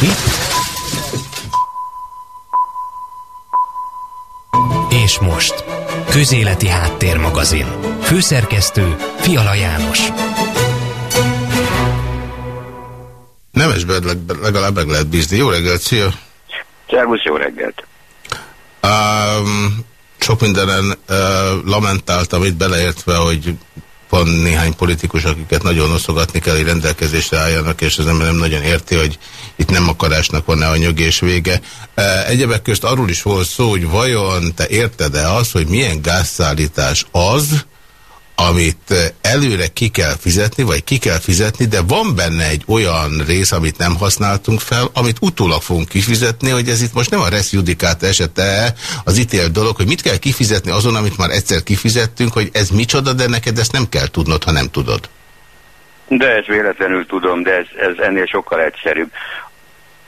Mi? És most, Közéleti Háttérmagazin. Főszerkesztő Fiala János. Nemesben legalább meg lehet bízni. Jó reggelt, szia! Szervusz, jó reggelt! Um, sok mindenen uh, lamentáltam itt beleértve, hogy van néhány politikus, akiket nagyon oszogatni kell, hogy rendelkezésre álljanak, és az ember nem nagyon érti, hogy itt nem akarásnak van-e a nyögés vége. Egyebek közt arról is volt szó, hogy vajon te érted-e az, hogy milyen gázszállítás az, amit eh, előre ki kell fizetni, vagy ki kell fizetni, de van benne egy olyan rész, amit nem használtunk fel, amit utólag fogunk kifizetni, hogy ez itt most nem a res judikát esete az ítélt dolog, hogy mit kell kifizetni azon, amit már egyszer kifizettünk, hogy ez micsoda, de neked ezt nem kell tudnod, ha nem tudod. De ezt véletlenül tudom, de ez, ez ennél sokkal egyszerűbb.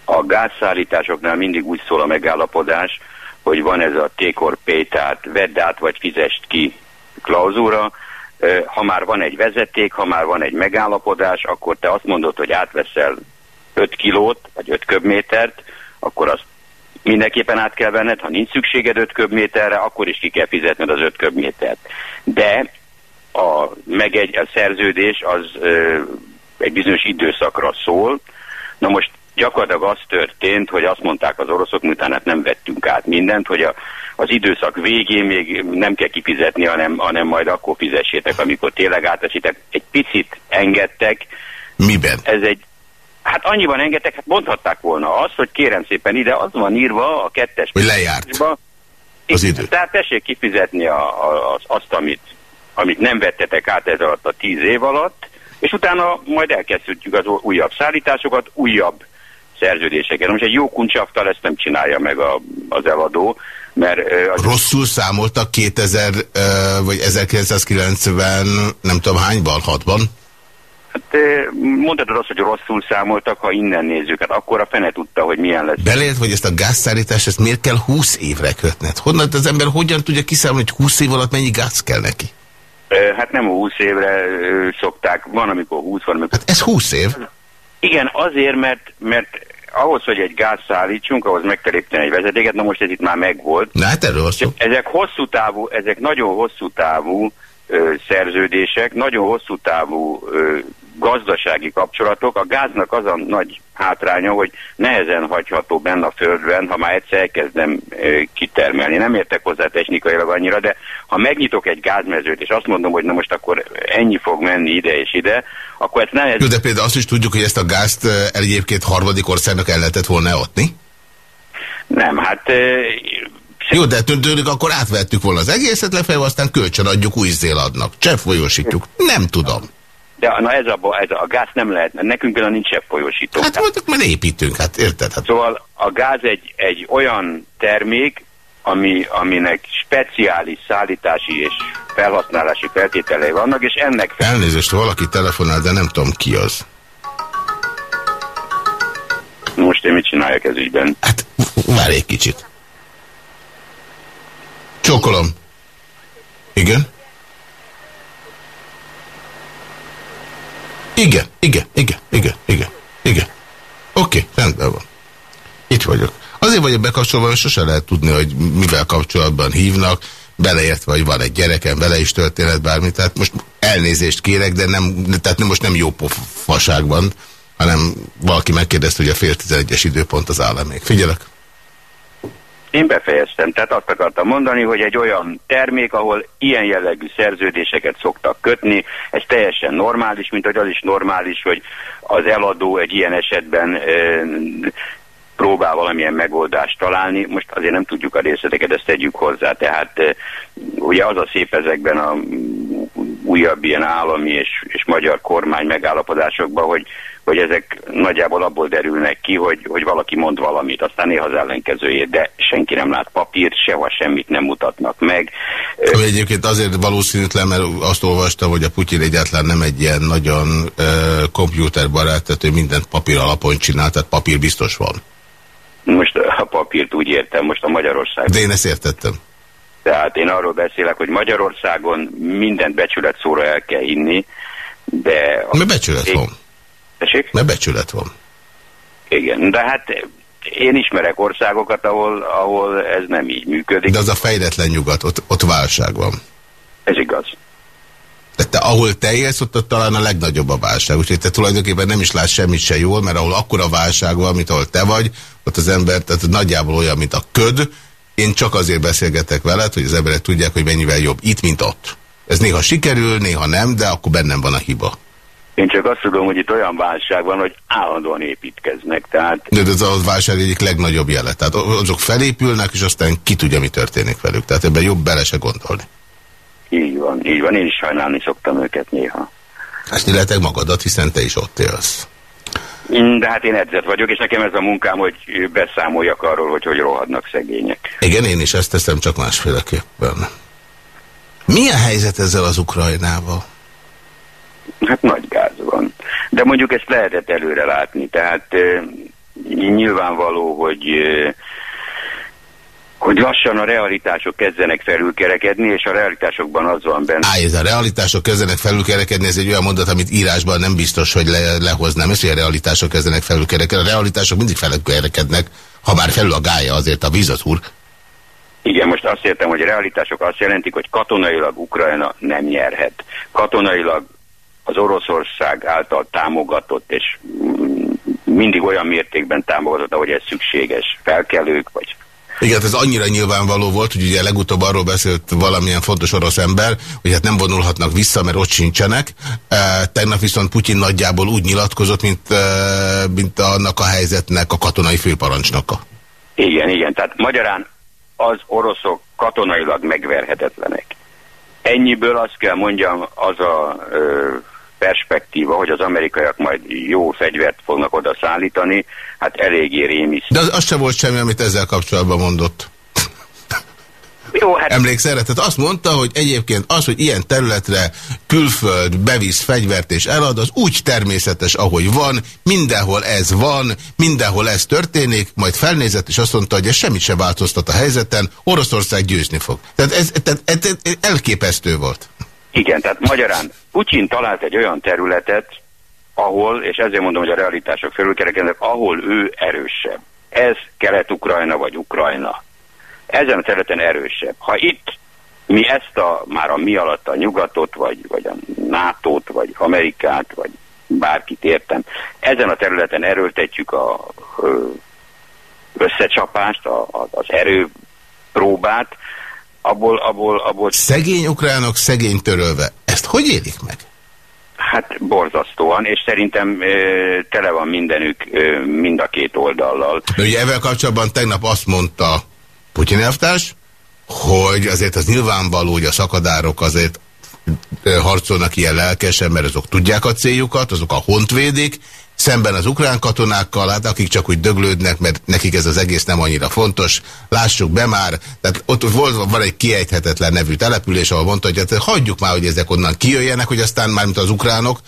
A gázszállításoknál mindig úgy szól a megállapodás, hogy van ez a take or pay, tehát vedd át vagy fizest ki klauzúra, ha már van egy vezeték, ha már van egy megállapodás, akkor te azt mondod, hogy átveszel 5 kilót, vagy 5 köbmétert, akkor azt mindenképpen át kell venned, ha nincs szükséged 5 köbméterre, akkor is ki kell fizetned az 5 köbmétert. De a, meg egy, a szerződés az ö, egy bizonyos időszakra szól. Na most gyakorlatilag az történt, hogy azt mondták az oroszok, miután hát nem vettünk át mindent, hogy a, az időszak végén még nem kell kifizetni, hanem, hanem majd akkor fizessétek, amikor tényleg átesítek. Egy picit engedtek. Miben? Ez egy Hát annyiban engedtek, hát mondhatták volna azt, hogy kérem szépen ide, az van írva a kettes... Hogy lejárt az idő. Tehát tessék kifizetni a, a, az, azt, amit, amit nem vettetek át ez alatt a tíz év alatt, és utána majd elkezdhetjük az újabb szállításokat, újabb szerződéseket. Most egy jó kuncsaftal ezt nem csinálja meg a, az eladó, mert... Az Rosszul számoltak 2000 vagy 1990 nem tudom hányban, hatban? Hát mondhatod azt, hogy rosszul számoltak, ha innen nézzük. Hát akkor a fene tudta, hogy milyen lesz. Belért, hogy ezt a gázszállítást, ezt miért kell 20 évre kötned? Honnan az ember hogyan tudja kiszámolni, hogy 20 év alatt mennyi gáz kell neki? Hát nem a 20 évre szokták, van amikor 20, van amikor... Hát ez 20 év? Igen, azért, mert, mert ahhoz, hogy egy gáz szállítsunk, ahhoz meg kell építeni egy vezetéket, na most ez itt már megvolt. Na hát erről szó. Ezek hosszú távú, ezek nagyon hosszú távú ö, szerződések, nagyon hosszú távú ö, gazdasági kapcsolatok. A gáznak az a nagy hátránya, hogy nehezen hagyható benne a földben, ha már egyszer elkezdem kitermelni. Nem értek hozzá technikailag annyira, de ha megnyitok egy gázmezőt, és azt mondom, hogy na most akkor ennyi fog menni ide és ide, akkor ezt nehez... Jó, de például azt is tudjuk, hogy ezt a gázt egyébként harmadik országnak el lehetett volna adni? Nem, hát... Jó, de tőlük akkor átvettük volna az egészet lefejve, aztán kölcsön adjuk új zéladnak. Csepp folyósítjuk. Nem tudom. De na ez a, ez a, a gáz nem lehet, mert nekünk például nincs folyósító. Hát tehát... majd építünk, hát érted? Hát... Szóval a gáz egy, egy olyan termék, ami, aminek speciális szállítási és felhasználási feltételei vannak, és ennek... Elnézést, valaki telefonál, de nem tudom ki az. Most én mit csináljak ez ügyben? Hát, várj egy kicsit. Csókolom. Igen? Igen, igen, igen, igen, igen, igen. Oké, okay, rendben van. Itt vagyok. Azért vagyok bekapcsolva, hogy sose lehet tudni, hogy mivel kapcsolatban hívnak, beleértve, hogy van egy gyerekem, vele is történet bármi, tehát most elnézést kérek, de nem, tehát nem, most nem jó pofaságban, hanem valaki megkérdezte, hogy a fél tizenegyes időpont az áll még. Figyelek! Én befejeztem, tehát azt akartam mondani, hogy egy olyan termék, ahol ilyen jellegű szerződéseket szoktak kötni, ez teljesen normális, mint hogy az is normális, hogy az eladó egy ilyen esetben próbál valamilyen megoldást találni. Most azért nem tudjuk a részleteket, ezt tegyük hozzá. Tehát ugye az a szép ezekben a újabb ilyen állami és, és magyar kormány megállapodásokban, hogy, hogy ezek nagyjából abból derülnek ki, hogy, hogy valaki mond valamit, aztán néha az ellenkezőjét, de senki nem lát papírt, sehol semmit nem mutatnak meg. Ami egyébként azért valószínűtlen, mert azt olvastam, hogy a Putyin egyáltalán nem egy ilyen nagyon uh, komputerbarát, tehát ő mindent papír alapon csinál, tehát papír biztos van. Most a papírt úgy értem, most a Magyarország. De én ezt értettem. Tehát én arról beszélek, hogy Magyarországon mindent becsület szóra el kell hinni, de... Mert becsület van. Tessék? Mert becsület van. Igen, de hát én ismerek országokat, ahol, ahol ez nem így működik. De az a fejletlen nyugat, ott, ott válság van. Ez igaz. De te, ahol te élsz, ott, ott talán a legnagyobb a válság. Úgyhogy te tulajdonképpen nem is látsz semmit se jól, mert ahol akkora válság van, mint ahol te vagy, ott az ember tehát nagyjából olyan, mint a köd. Én csak azért beszélgetek veled, hogy az emberek tudják, hogy mennyivel jobb itt, mint ott. Ez néha sikerül, néha nem, de akkor bennem van a hiba. Én csak azt tudom, hogy itt olyan válság van, hogy állandóan építkeznek. Tehát... De ez a válság egyik legnagyobb jele. Tehát azok felépülnek, és aztán ki tudja, mi történik velük. Tehát ebben jobb bele se gondolni. Így van, így van. Én is sajnálni szoktam őket néha. Ezt illetve magadat, hiszen te is ott élsz. De hát én edzett vagyok, és nekem ez a munkám, hogy beszámoljak arról, hogy hogy rohadnak szegények. Igen, én is ezt teszem, csak másféleképpen. Mi a helyzet ezzel az Ukrajnával? Hát nagy gáz van. De mondjuk ezt lehetett előre látni, tehát nyilvánvaló, hogy hogy lassan a realitások kezdenek felülkerekedni, és a realitásokban az van benne. Á, ez a realitások kezdenek felülkerekedni, ez egy olyan mondat, amit írásban nem biztos, hogy le, lehoznám. Ez, hogy a realitások kezdenek felülkerekedni. A realitások mindig felülkerekednek, ha már felül a gája azért a vízat úr. Igen, most azt értem, hogy a realitások azt jelentik, hogy katonailag Ukrajna nem nyerhet. Katonailag az Oroszország által támogatott, és mindig olyan mértékben támogatott, ahogy ez szükséges felkelők, vagy igen, ez annyira nyilvánvaló volt, hogy ugye legutóbb arról beszélt valamilyen fontos orosz ember, hogy hát nem vonulhatnak vissza, mert ott sincsenek. E, tegnap viszont Putyin nagyjából úgy nyilatkozott, mint, e, mint annak a helyzetnek a katonai főparancsnoka. Igen, igen. Tehát magyarán az oroszok katonailag megverhetetlenek. Ennyiből azt kell mondjam, az a ö, perspektíva, hogy az amerikaiak majd jó fegyvert fognak oda szállítani, hát eléggé rémisz. De az, az sem volt semmi, amit ezzel kapcsolatban mondott. Jó, hát... Emlékszel Tehát azt mondta, hogy egyébként az, hogy ilyen területre külföld bevisz fegyvert és elad, az úgy természetes, ahogy van, mindenhol ez van, mindenhol ez történik, majd felnézett, és azt mondta, hogy ez semmit sem változtat a helyzeten, Oroszország győzni fog. Tehát ez, tehát ez elképesztő volt. Igen, tehát magyarán Putyin talált egy olyan területet, ahol, és ezért mondom, hogy a realitások felülkerekednek, ahol ő erősebb. Ez Kelet-Ukrajna vagy Ukrajna. Ezen a területen erősebb. Ha itt mi ezt a, már a mi alatt a nyugatot, vagy, vagy a nato vagy Amerikát, vagy bárkit értem, ezen a területen erőltetjük a összecsapást, a, az erőpróbát, abból, abból, abból... Szegény ukránok szegény törölve. Ezt hogy élik meg? Hát borzasztóan, és szerintem e, tele van mindenük e, mind a két oldallal. De ugye ezzel kapcsolatban tegnap azt mondta Putyin elvtárs, hogy azért az nyilvánvaló, hogy a szakadárok azért harcolnak ilyen lelkesen, mert azok tudják a céljukat, azok a hontvédik, szemben az ukrán katonákkal, hát akik csak úgy döglődnek, mert nekik ez az egész nem annyira fontos. Lássuk be már, tehát ott volt, van egy kiejthetetlen nevű település, ahol mondta, hogy hát hagyjuk már, hogy ezek onnan kijöjjenek, hogy aztán már, mint az ukránok,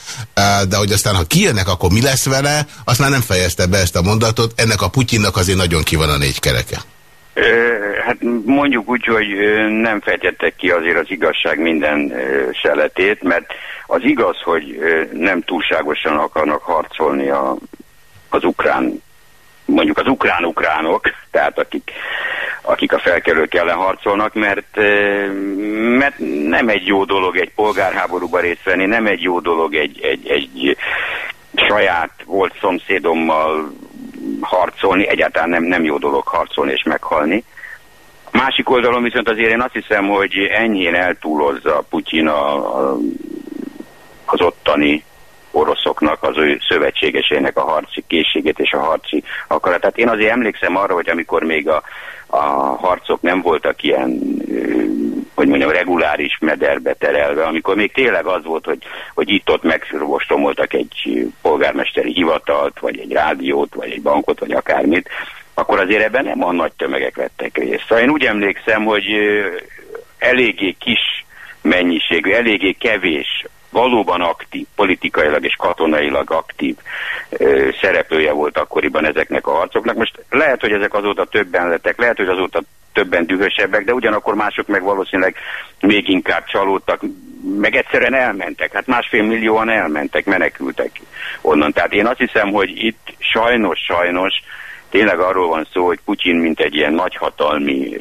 de hogy aztán, ha kijönnek, akkor mi lesz vele, azt már nem fejezte be ezt a mondatot, ennek a Putyinnak azért nagyon ki van a négy kereke. Hát mondjuk úgy, hogy nem fejtettek ki azért az igazság minden seletét, mert az igaz, hogy nem túlságosan akarnak harcolni a, az ukrán, mondjuk az ukrán-ukránok, tehát akik, akik a felkelők ellen harcolnak, mert, mert nem egy jó dolog egy polgárháborúba részt venni, nem egy jó dolog egy, egy, egy saját volt szomszédommal harcolni, egyáltalán nem, nem jó dolog harcolni és meghalni. Másik oldalon viszont azért én azt hiszem, hogy enyhén eltúlozza Putyin a, a, az ottani oroszoknak, az ő szövetségesének a harci készségét és a harci akaratát. Én azért emlékszem arra, hogy amikor még a, a harcok nem voltak ilyen, hogy mondjam, reguláris mederbe terelve, amikor még tényleg az volt, hogy, hogy itt-ott megvostomoltak egy polgármesteri hivatalt, vagy egy rádiót, vagy egy bankot, vagy akármit, akkor azért ebben nem a nagy tömegek vettek részt. Szóval én úgy emlékszem, hogy eléggé kis mennyiségű, eléggé kevés valóban aktív, politikailag és katonailag aktív ö, szereplője volt akkoriban ezeknek a harcoknak. Most lehet, hogy ezek azóta többen lettek, lehet, hogy azóta többen dühösebbek, de ugyanakkor mások meg valószínűleg még inkább csalódtak, meg egyszerűen elmentek. Hát másfél millióan elmentek, menekültek onnan. Tehát én azt hiszem, hogy itt sajnos, sajnos tényleg arról van szó, hogy Putyin mint egy ilyen nagyhatalmi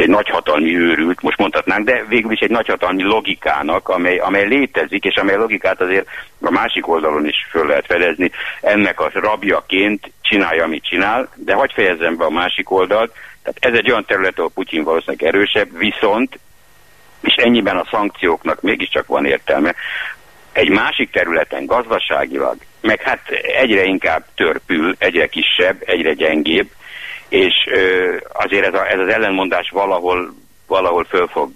egy nagyhatalmi őrült, most mondhatnánk, de végül is egy nagyhatalmi logikának, amely, amely létezik, és amely logikát azért a másik oldalon is föl lehet fedezni. Ennek a rabjaként csinálja, amit csinál, de hagyj fejezzem be a másik oldalt. Tehát ez egy olyan terület, ahol Putyin valószínűleg erősebb, viszont, és ennyiben a szankcióknak mégiscsak van értelme, egy másik területen gazdaságilag, meg hát egyre inkább törpül, egyre kisebb, egyre gyengébb, és azért ez, a, ez az ellenmondás valahol, valahol föl fog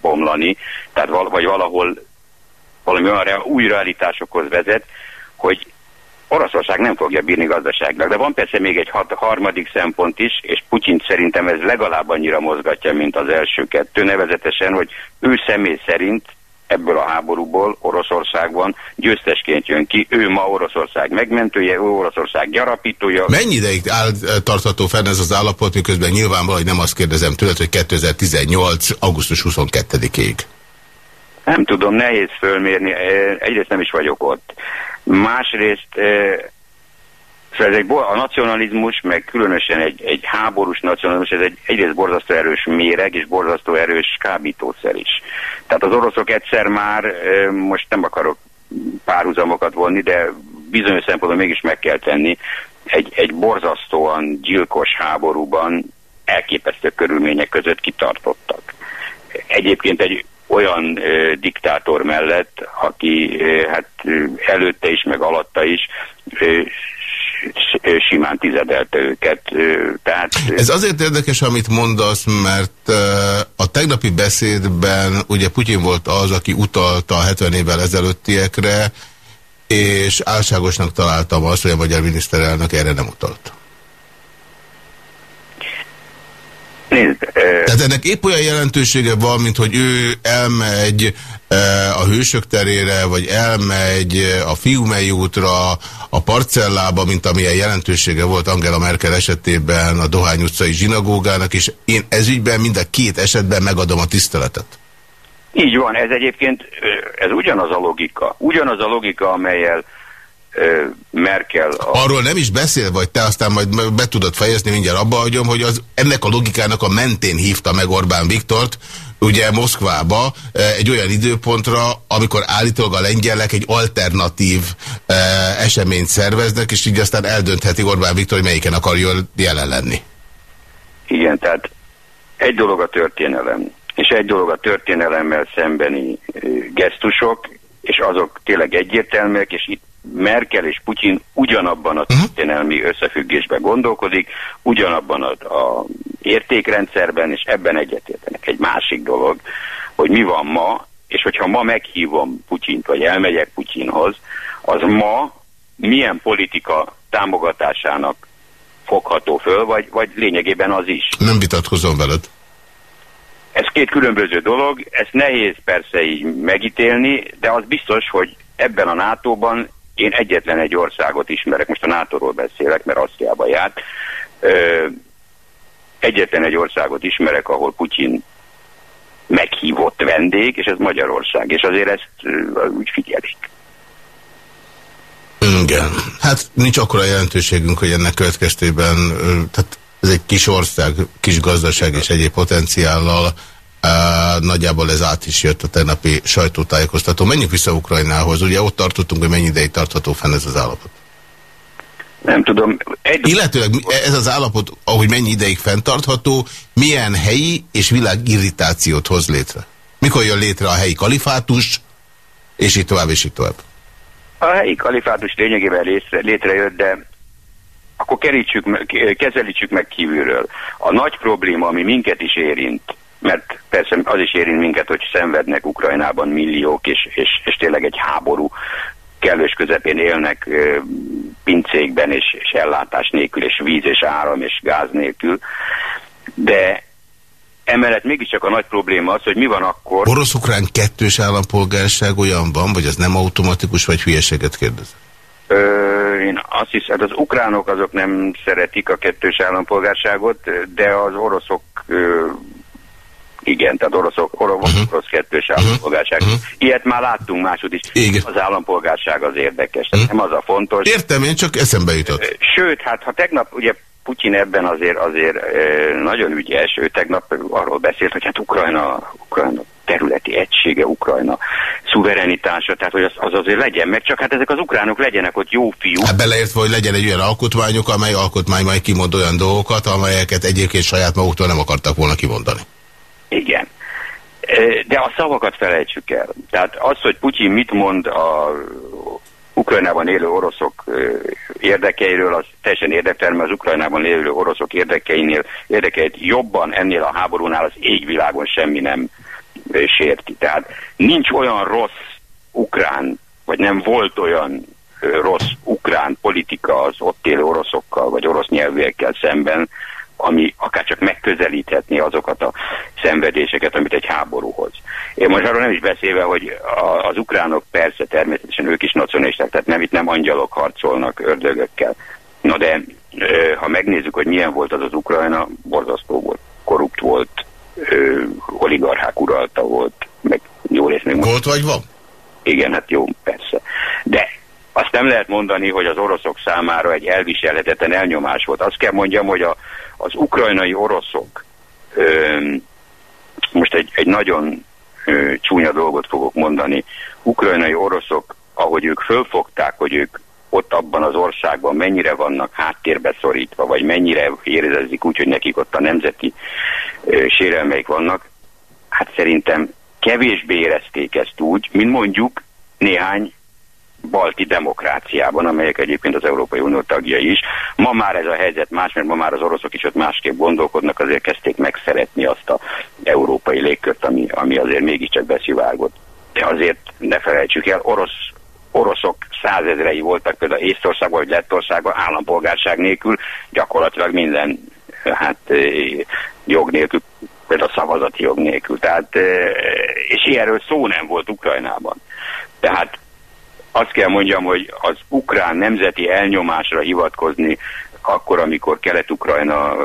bomlani, tehát val, vagy valahol valami olyan új realitásokhoz vezet, hogy Oroszország nem fogja bírni gazdaságnak. De van persze még egy hat, harmadik szempont is, és Putyin szerintem ez legalább annyira mozgatja, mint az első kettő, nevezetesen, hogy ő személy szerint ebből a háborúból Oroszországban győztesként jön ki. Ő ma Oroszország megmentője, ő Oroszország gyarapítója. Mennyi ideig áll eh, tartható fenn ez az állapot, miközben nyilvánvalóan, hogy nem azt kérdezem tőled, hogy 2018. augusztus 22-ig? Nem tudom, nehéz fölmérni. Eh, egyrészt nem is vagyok ott. Másrészt eh, Szóval ez egy, a nacionalizmus, meg különösen egy, egy háborús nacionalizmus, ez egy egyrészt borzasztó erős méreg, és borzasztó erős kábítószer is. Tehát az oroszok egyszer már, most nem akarok párhuzamokat vonni, de bizonyos szempontból mégis meg kell tenni, egy, egy borzasztóan gyilkos háborúban elképesztő körülmények között kitartottak. Egyébként egy olyan ö, diktátor mellett, aki ö, hát ö, előtte is, meg alatta is ö, simán tizedelte őket. Tehát... Ez azért érdekes, amit mondasz, mert a tegnapi beszédben ugye Putyin volt az, aki utalta a 70 évvel ezelőttiekre, és álságosnak találtam azt, hogy a magyar miniszterelnök erre nem utalt. Nézd, Tehát ennek épp olyan jelentősége van, mint hogy ő elmegy a Hősök terére, vagy elmegy a Fiumei útra, a parcellába, mint amilyen jelentősége volt Angela Merkel esetében a Dohány utcai zsinagógának, és én ezügyben mind a két esetben megadom a tiszteletet. Így van, ez egyébként, ez ugyanaz a logika. Ugyanaz a logika, amelyel Merkel... A... Arról nem is beszél, vagy te aztán majd be tudod fejezni, mindjárt abba hagyom, hogy az, ennek a logikának a mentén hívta meg Orbán Viktort, ugye Moszkvába egy olyan időpontra, amikor állítólag a lengyelek egy alternatív e, eseményt szerveznek, és így aztán eldöntheti Orbán Viktor, hogy melyiken akar jelen lenni. Igen, tehát egy dolog a történelem, és egy dolog a történelemmel szembeni gesztusok, és azok tényleg egyértelműek, és itt Merkel és Putyin ugyanabban a mhm. történelmi összefüggésben gondolkodik, ugyanabban a, a értékrendszerben, és ebben egyetértenek. Egy másik dolog, hogy mi van ma, és hogyha ma meghívom Putyint, vagy elmegyek Putyinhoz, az ma milyen politika támogatásának fogható föl, vagy, vagy lényegében az is. Nem vitatkozom veled. Ez két különböző dolog, ezt nehéz persze így megítélni, de az biztos, hogy ebben a NATO-ban én egyetlen egy országot ismerek, most a NATO-ról beszélek, mert Asztriába járt, ö, egyetlen egy országot ismerek, ahol Putyin meghívott vendég, és ez Magyarország, és azért ezt úgy figyelik. Igen. Hát nincs akkora jelentőségünk, hogy ennek következtében, tehát ez egy kis ország, kis gazdaság és egyéb potenciállal, Uh, nagyjából ez át is jött a tegnapi sajtótájékoztató. Menjünk vissza Ukrajnához. Ugye ott tartottunk, hogy mennyi ideig tartható fenn ez az állapot? Nem tudom. Egy... Illetőleg ez az állapot, ahogy mennyi ideig fenntartható, milyen helyi és világirritációt hoz létre? Mikor jön létre a helyi kalifátus, és így tovább, és így tovább? A helyi kalifátus lényegében létre, létrejött, de akkor kerítsük, kezelítsük meg kívülről. A nagy probléma, ami minket is érint, mert persze az is érint minket, hogy szenvednek Ukrajnában milliók, és, és, és tényleg egy háború kellős közepén élnek pincékben, és, és ellátás nélkül, és víz, és áram, és gáz nélkül. De emellett mégiscsak a nagy probléma az, hogy mi van akkor... Orosz-ukrán kettős állampolgárság olyan van, vagy az nem automatikus, vagy hülyeséget kérdez? Ö, én azt hiszem, hát az ukránok azok nem szeretik a kettős állampolgárságot, de az oroszok ö, Igen, tehát oroszok, orosz, uh-huh. orosz kettős állampolgárság. Uh-huh. Ilyet már láttunk másod is. Igen. Az állampolgárság az érdekes. Uh-huh. Nem az a fontos. Értem, én csak eszembe jutott. Sőt, hát ha tegnap ugye Putyin ebben azért azért nagyon ügyes, ő tegnap arról beszélt, hogy hát Ukrajna, Ukrajna területi egysége, Ukrajna szuverenitása, tehát hogy az, az azért legyen meg, csak hát ezek az ukránok legyenek ott jó fiúk. Hát beleértve, hogy legyen egy olyan alkotmányuk, amely alkotmány majd kimond olyan dolgokat, amelyeket egyébként saját maguktól nem akartak volna kimondani. Igen. De a szavakat felejtsük el. Tehát az, hogy Putyin mit mond a Ukrajnában élő oroszok érdekeiről, az teljesen érdekel, mert az Ukrajnában élő oroszok érdekeinél, érdekeit jobban ennél a háborúnál az égvilágon semmi nem sérti. Tehát nincs olyan rossz ukrán, vagy nem volt olyan rossz ukrán politika az ott élő oroszokkal, vagy orosz nyelvűekkel szemben, ami akár csak megközelíthetné azokat a szenvedéseket, amit egy háborúhoz. Én most arról nem is beszélve, hogy az ukránok persze természetesen ők is nacionalisták, tehát nem itt nem angyalok harcolnak ördögökkel. Na de ha megnézzük, hogy milyen volt az az Ukrajna, borzasztó volt, korrupt volt, oligarchák uralta volt, meg jó rész még... Volt vagy van? Igen, hát jó, persze. De azt nem lehet mondani, hogy az oroszok számára egy elviselhetetlen elnyomás volt. Azt kell mondjam, hogy a, az ukrajnai oroszok, most egy, egy nagyon csúnya dolgot fogok mondani, ukrajnai oroszok, ahogy ők fölfogták, hogy ők ott abban az országban mennyire vannak háttérbe szorítva, vagy mennyire érezik úgy, hogy nekik ott a nemzeti ö, sérelmeik vannak, hát szerintem kevésbé érezték ezt úgy, mint mondjuk néhány balti demokráciában, amelyek egyébként az Európai Unió tagjai is. Ma már ez a helyzet más, mert ma már az oroszok is ott másképp gondolkodnak, azért kezdték megszeretni azt a európai légkört, ami, ami azért mégiscsak beszivárgott. De azért ne felejtsük el, orosz oroszok százezrei voltak például Észtországban vagy Lettországban állampolgárság nélkül, gyakorlatilag minden hát jog nélkül, például szavazati jog nélkül. Tehát, és ilyenről szó nem volt Ukrajnában. Tehát azt kell mondjam, hogy az ukrán nemzeti elnyomásra hivatkozni akkor, amikor Kelet-Ukrajna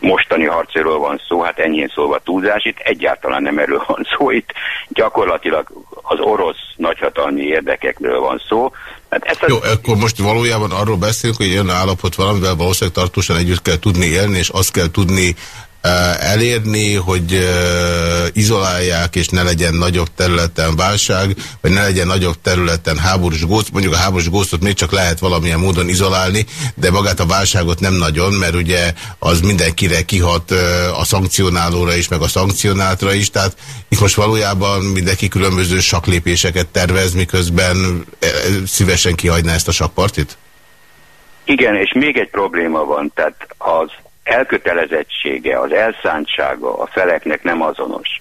mostani harcéről van szó, hát ennyien szólva túlzás, itt egyáltalán nem erről van szó, itt gyakorlatilag az orosz nagyhatalmi érdekekről van szó. Hát ezt Jó, az... akkor most valójában arról beszélünk, hogy jön állapot valamivel valószínűleg tartósan együtt kell tudni élni, és azt kell tudni elérni, hogy izolálják, és ne legyen nagyobb területen válság, vagy ne legyen nagyobb területen háborús gózt. Mondjuk a háborús góztot még csak lehet valamilyen módon izolálni, de magát a válságot nem nagyon, mert ugye az mindenkire kihat a szankcionálóra is, meg a szankcionáltra is, tehát itt most valójában mindenki különböző saklépéseket tervez, miközben szívesen kihagyná ezt a sakpartit? Igen, és még egy probléma van, tehát az elkötelezettsége, az elszántsága a feleknek nem azonos.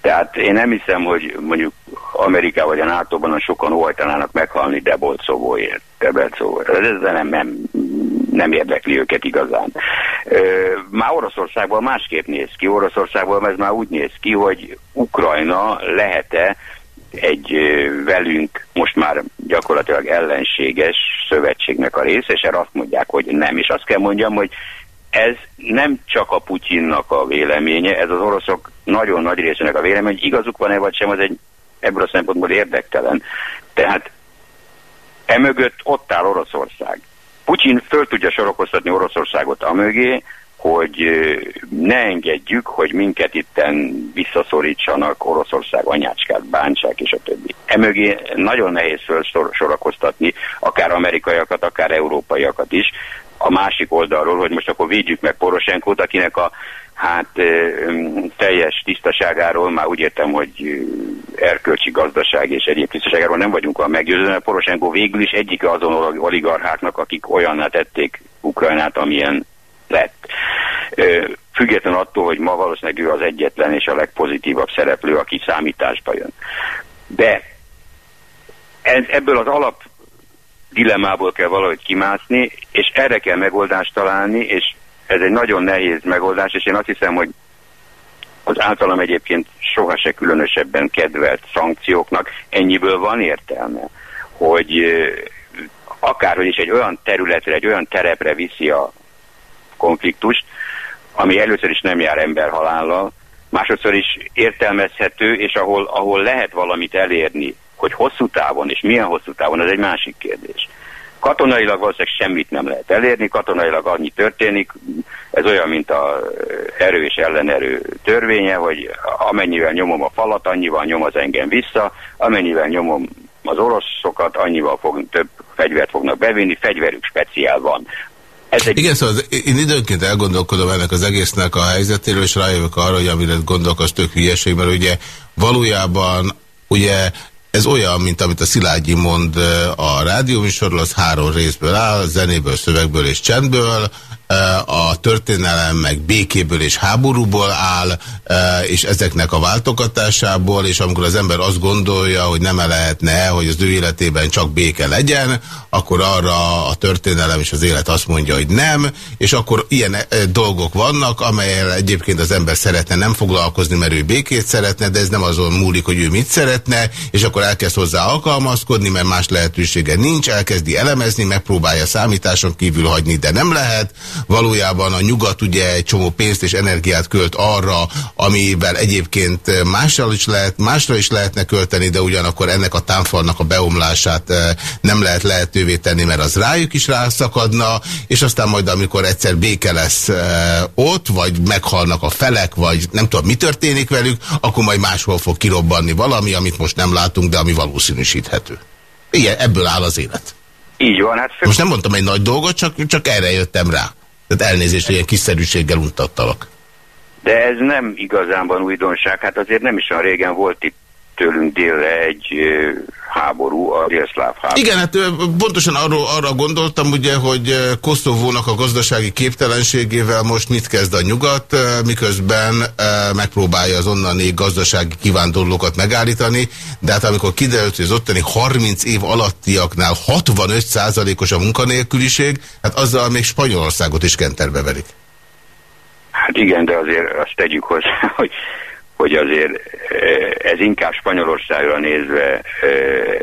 Tehát én nem hiszem, hogy mondjuk Amerikában vagy a NATO-ban sokan óhajtanának meghalni Debolcovóért, Debelcovóért. Ez nem, nem, nem érdekli őket igazán. Már Oroszországban másképp néz ki. Oroszországban ez már úgy néz ki, hogy Ukrajna lehet-e egy velünk most már gyakorlatilag ellenséges szövetségnek a része, és erre azt mondják, hogy nem. És azt kell mondjam, hogy ez nem csak a Putyinnak a véleménye, ez az oroszok nagyon nagy részének a vélemény, hogy igazuk van-e vagy sem, az egy ebből a szempontból érdektelen. Tehát emögött ott áll Oroszország. Putyin föl tudja sorokoztatni Oroszországot amögé, hogy ne engedjük, hogy minket itten visszaszorítsanak Oroszország anyácskát, bántsák és a többi. Emögé nagyon nehéz felsorakoztatni akár amerikaiakat, akár európaiakat is, a másik oldalról, hogy most akkor védjük meg Poroshenkót, akinek a hát teljes tisztaságáról már úgy értem, hogy erkölcsi gazdaság és egyéb tisztaságáról nem vagyunk a meggyőződve, mert Poroshenko végül is egyik azon oligarcháknak, akik olyanná tették Ukrajnát, amilyen lett. Független attól, hogy ma valószínűleg ő az egyetlen és a legpozitívabb szereplő, aki számításba jön. De ez, ebből az alap dilemmából kell valahogy kimászni, és erre kell megoldást találni, és ez egy nagyon nehéz megoldás, és én azt hiszem, hogy az általam egyébként soha se különösebben kedvelt szankcióknak ennyiből van értelme, hogy akárhogy is egy olyan területre, egy olyan terepre viszi a konfliktust, ami először is nem jár emberhalállal, másodszor is értelmezhető, és ahol, ahol lehet valamit elérni, hogy hosszú távon, és milyen hosszú távon, ez egy másik kérdés. Katonailag valószínűleg semmit nem lehet elérni, katonailag annyi történik, ez olyan, mint a erő és ellenerő törvénye, hogy amennyivel nyomom a falat, annyival nyom az engem vissza, amennyivel nyomom az oroszokat, annyival fog, több fegyvert fognak bevinni, fegyverük speciál van. Ez egy... Igen, szóval én időnként elgondolkodom ennek az egésznek a helyzetéről, és rájövök arra, hogy amire gondolkoz tök hülyeség, mert ugye valójában ugye ez olyan, mint amit a Szilágyi mond a rádióműsorról, az három részből áll, zenéből, szövegből és csendből, a történelem meg békéből és háborúból áll, és ezeknek a váltogatásából, és amikor az ember azt gondolja, hogy nem -e lehetne, hogy az ő életében csak béke legyen, akkor arra a történelem és az élet azt mondja, hogy nem, és akkor ilyen dolgok vannak, amelyel egyébként az ember szeretne nem foglalkozni, mert ő békét szeretne, de ez nem azon múlik, hogy ő mit szeretne, és akkor elkezd hozzá alkalmazkodni, mert más lehetősége nincs, elkezdi elemezni, megpróbálja számításon kívül hagyni, de nem lehet, Valójában a nyugat ugye egy csomó pénzt és energiát költ arra, amivel egyébként másra is, lehet, másra is lehetne költeni, de ugyanakkor ennek a támfalnak a beomlását eh, nem lehet lehetővé tenni, mert az rájuk is rászakadna, és aztán majd amikor egyszer béke lesz eh, ott, vagy meghalnak a felek, vagy nem tudom mi történik velük, akkor majd máshol fog kirobbanni valami, amit most nem látunk, de ami valószínűsíthető. Igen, ebből áll az élet. Így van. Hát Most nem mondtam egy nagy dolgot, csak, csak erre jöttem rá. Tehát elnézést, hogy ilyen kiszerűséggel untattalak. De ez nem igazánban újdonság. Hát azért nem is olyan régen volt itt tőlünk délre egy háború, a délszláv háború. Igen, hát pontosan arról, arra gondoltam, ugye, hogy Koszovónak a gazdasági képtelenségével most mit kezd a nyugat, miközben megpróbálja az onnani gazdasági kivándorlókat megállítani, de hát amikor kiderült, hogy az ottani 30 év alattiaknál 65%-os a munkanélküliség, hát azzal még Spanyolországot is kenterbe verik. Hát igen, de azért azt tegyük hozzá, hogy hogy azért eh, ez inkább Spanyolországra nézve eh,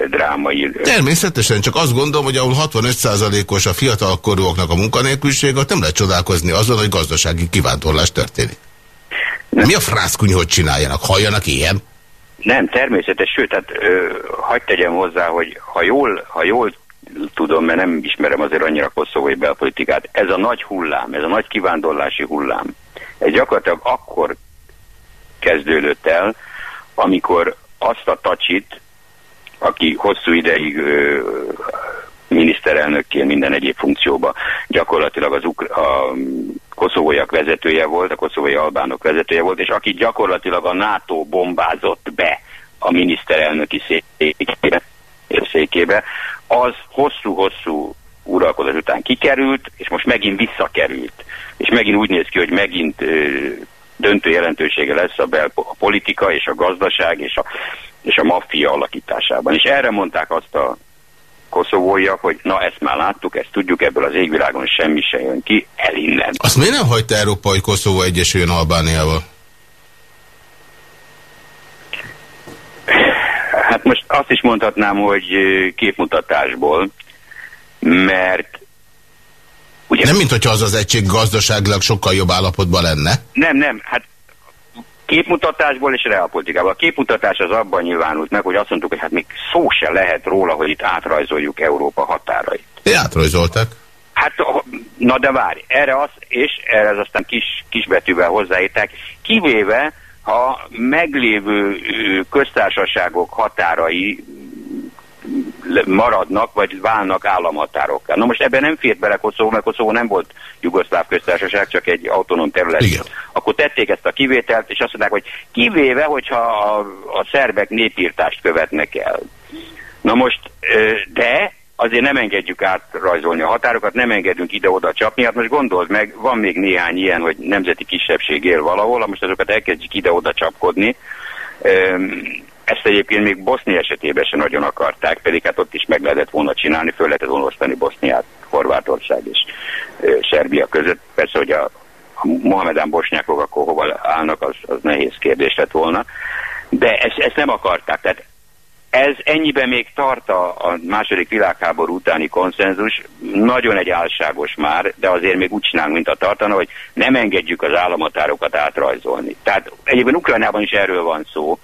drámai. Természetesen, csak azt gondolom, hogy ahol 65%-os a fiatalkorúaknak a munkanélküliség, ott nem lehet csodálkozni azon, hogy gazdasági kivándorlás történik. Nem. Mi a frászkuny, hogy csináljanak? Halljanak ilyen? Nem, természetes, sőt, tehát hagyd tegyem hozzá, hogy ha jól, ha jól tudom, mert nem ismerem azért annyira koszovói belpolitikát, ez a nagy hullám, ez a nagy kivándorlási hullám, ez gyakorlatilag akkor kezdődött el, amikor azt a tacsit, aki hosszú ideig ö, miniszterelnökként minden egyéb funkcióba gyakorlatilag az Ukra a koszovóiak vezetője volt, a koszovói albánok vezetője volt, és aki gyakorlatilag a NATO bombázott be a miniszterelnöki székébe, székébe az hosszú-hosszú uralkodás után kikerült, és most megint visszakerült. És megint úgy néz ki, hogy megint döntő jelentősége lesz a, bel, a politika és a gazdaság és a, és a maffia alakításában. És erre mondták azt a koszovóiak, hogy na ezt már láttuk, ezt tudjuk, ebből az égvilágon semmi se jön ki, el innen. Azt miért nem hagyta Európa, hogy Koszovó egyesüljön Albániával? Hát most azt is mondhatnám, hogy képmutatásból, mert Ugye? Nem, mint hogyha az az egység gazdaságilag sokkal jobb állapotban lenne. Nem, nem, hát képmutatásból és realpolitikából. A képmutatás az abban nyilvánult meg, hogy azt mondtuk, hogy hát még szó se lehet róla, hogy itt átrajzoljuk Európa határait. É, átrajzoltak. Hát, na de várj, erre az, és erre az aztán kis, kisbetűvel hozzáírták, kivéve, ha meglévő köztársaságok határai maradnak, vagy válnak államhatárokká. Na most ebben nem fért bele Koszovó, mert Koszovó nem volt jugoszláv köztársaság, csak egy autonóm terület. Igen. Akkor tették ezt a kivételt, és azt mondták, hogy kivéve, hogyha a, a szerbek népírtást követnek el. Na most, de azért nem engedjük átrajzolni a határokat, nem engedünk ide-oda csapni. Hát most gondold meg, van még néhány ilyen, hogy nemzeti kisebbség él valahol, most azokat elkezdjük ide-oda csapkodni. Ezt egyébként még Bosznia esetében sem nagyon akarták, pedig hát ott is meg lehetett volna csinálni, föl lehetett volna osztani Boszniát, Horvátország és ö, Szerbia között. Persze, hogy a, a Mohamedán bosnyákok akkor hova állnak, az, az nehéz kérdés lett volna. De ezt, ezt nem akarták. Tehát ez ennyiben még tart a, a második világháború utáni konszenzus, nagyon egy álságos már, de azért még úgy csinálunk, mint a tartana, hogy nem engedjük az államatárokat átrajzolni. Tehát egyébként Ukrajnában is erről van szó,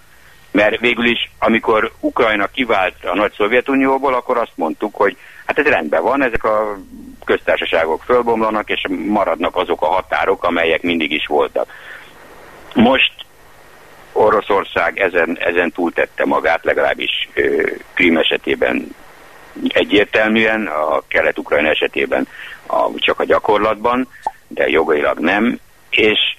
mert végül is, amikor Ukrajna kivált a nagy Szovjetunióból, akkor azt mondtuk, hogy hát ez rendben van, ezek a köztársaságok fölbomlanak, és maradnak azok a határok, amelyek mindig is voltak. Most Oroszország ezen, ezen túltette magát, legalábbis Krím esetében egyértelműen, a kelet-ukrajna esetében a, csak a gyakorlatban, de jogailag nem, és,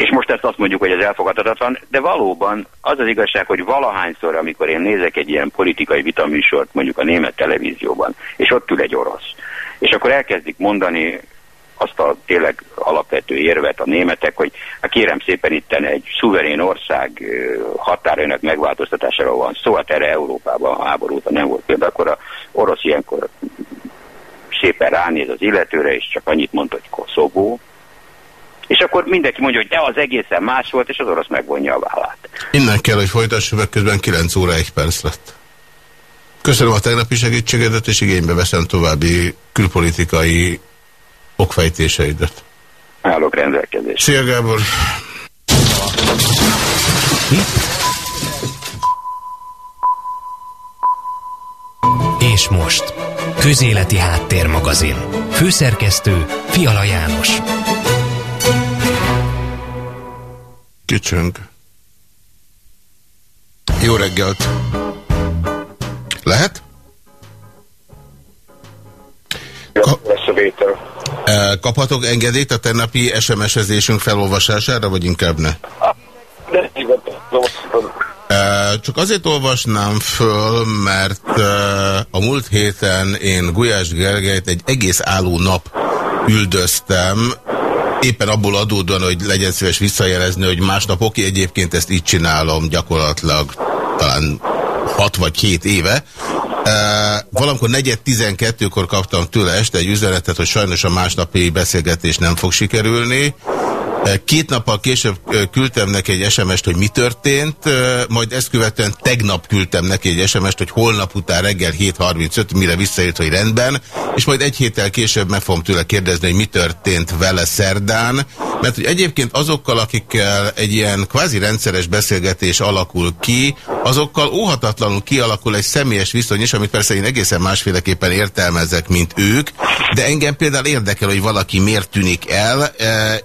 és most ezt azt mondjuk, hogy ez elfogadhatatlan, de valóban az az igazság, hogy valahányszor, amikor én nézek egy ilyen politikai vitaműsort, mondjuk a német televízióban, és ott ül egy orosz, és akkor elkezdik mondani azt a tényleg alapvető érvet a németek, hogy hát kérem szépen itten egy szuverén ország határainak megváltoztatásáról van szó, hát erre Európában a nem volt például, akkor a orosz ilyenkor szépen ránéz az illetőre, és csak annyit mondta, hogy Koszovó, és akkor mindenki mondja, hogy de az egészen más volt, és az orosz megvonja a vállát. Innen kell, hogy folytassuk, mert közben 9 óra 1 perc lett. Köszönöm a tegnapi segítségedet, és igénybe veszem további külpolitikai okfejtéseidet. Állok rendelkezésre. Szia Gábor! És most, Közéleti Háttérmagazin. Főszerkesztő Fiala János. Kicsöng. Jó reggelt! Lehet? Ka vétel. Kaphatok engedélyt a tennapi SMS-ezésünk felolvasására, vagy inkább ne? Csak azért olvasnám föl, mert a múlt héten én Gulyás Gergelyt egy egész álló nap üldöztem, éppen abból adódóan, hogy legyen szíves visszajelezni, hogy másnap oké, egyébként ezt így csinálom gyakorlatilag talán 6 vagy 7 éve, valamikor negyed 12-kor kaptam tőle este egy üzenetet, hogy sajnos a másnapi beszélgetés nem fog sikerülni. Két nappal később küldtem neki egy SMS-t, hogy mi történt, majd ezt követően tegnap küldtem neki egy SMS-t, hogy holnap után reggel 7.35, mire visszaírt, hogy rendben, és majd egy héttel később meg fogom tőle kérdezni, hogy mi történt vele szerdán, mert hogy egyébként azokkal, akikkel egy ilyen kvázi rendszeres beszélgetés alakul ki, azokkal óhatatlanul kialakul egy személyes viszony is, amit persze én egészen másféleképpen értelmezek, mint ők, de engem például érdekel, hogy valaki miért tűnik el,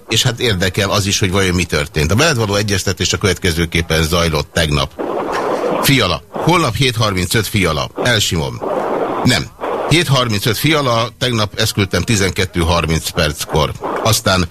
és hát érdekel érdekel az is, hogy vajon mi történt. A veled való egyeztetés a következőképpen zajlott tegnap. Fiala. Holnap 7.35 Fiala. Elsimom. Nem. 7.35 Fiala, tegnap ezt küldtem 12.30 perckor. Aztán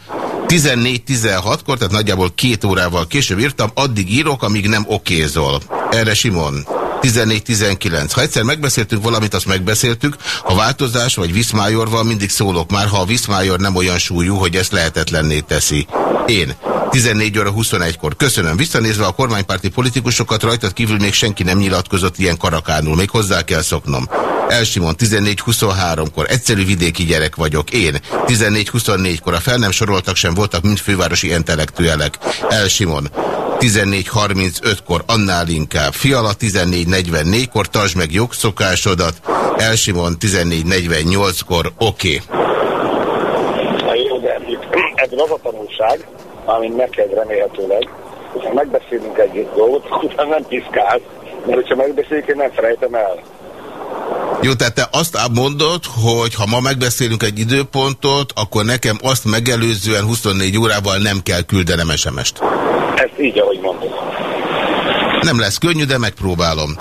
14-16-kor, tehát nagyjából két órával később írtam, addig írok, amíg nem okézol. Erre Simon. 14-19. Ha egyszer megbeszéltünk valamit, azt megbeszéltük. Ha változás vagy Viszmájorval mindig szólok már, ha a Viszmájor nem olyan súlyú, hogy ezt lehetetlenné teszi. Én. 14 óra 21-kor. Köszönöm. Visszanézve a kormánypárti politikusokat rajtad kívül még senki nem nyilatkozott ilyen karakánul. Még hozzá kell szoknom. Elsimon 14-23-kor. Egyszerű vidéki gyerek vagyok. Én. 14-24-kor. A fel nem soroltak sem voltak, mint fővárosi intellektuelek. Elsimon. 14.35-kor annál inkább. Fiala 14.44-kor, tartsd meg jogszokásodat. Elsimon 14.48-kor, oké. Okay. Jó, de ebből az a tanulság, amit neked remélhetőleg, hogyha megbeszélünk egy dolgot, utána nem piszkálsz, mert hogyha megbeszéljük, én nem felejtem el. Jó, tehát te azt mondod, hogy ha ma megbeszélünk egy időpontot, akkor nekem azt megelőzően 24 órával nem kell küldenem SMS-t. Ezt így, ahogy mondod. Nem lesz könnyű, de megpróbálom.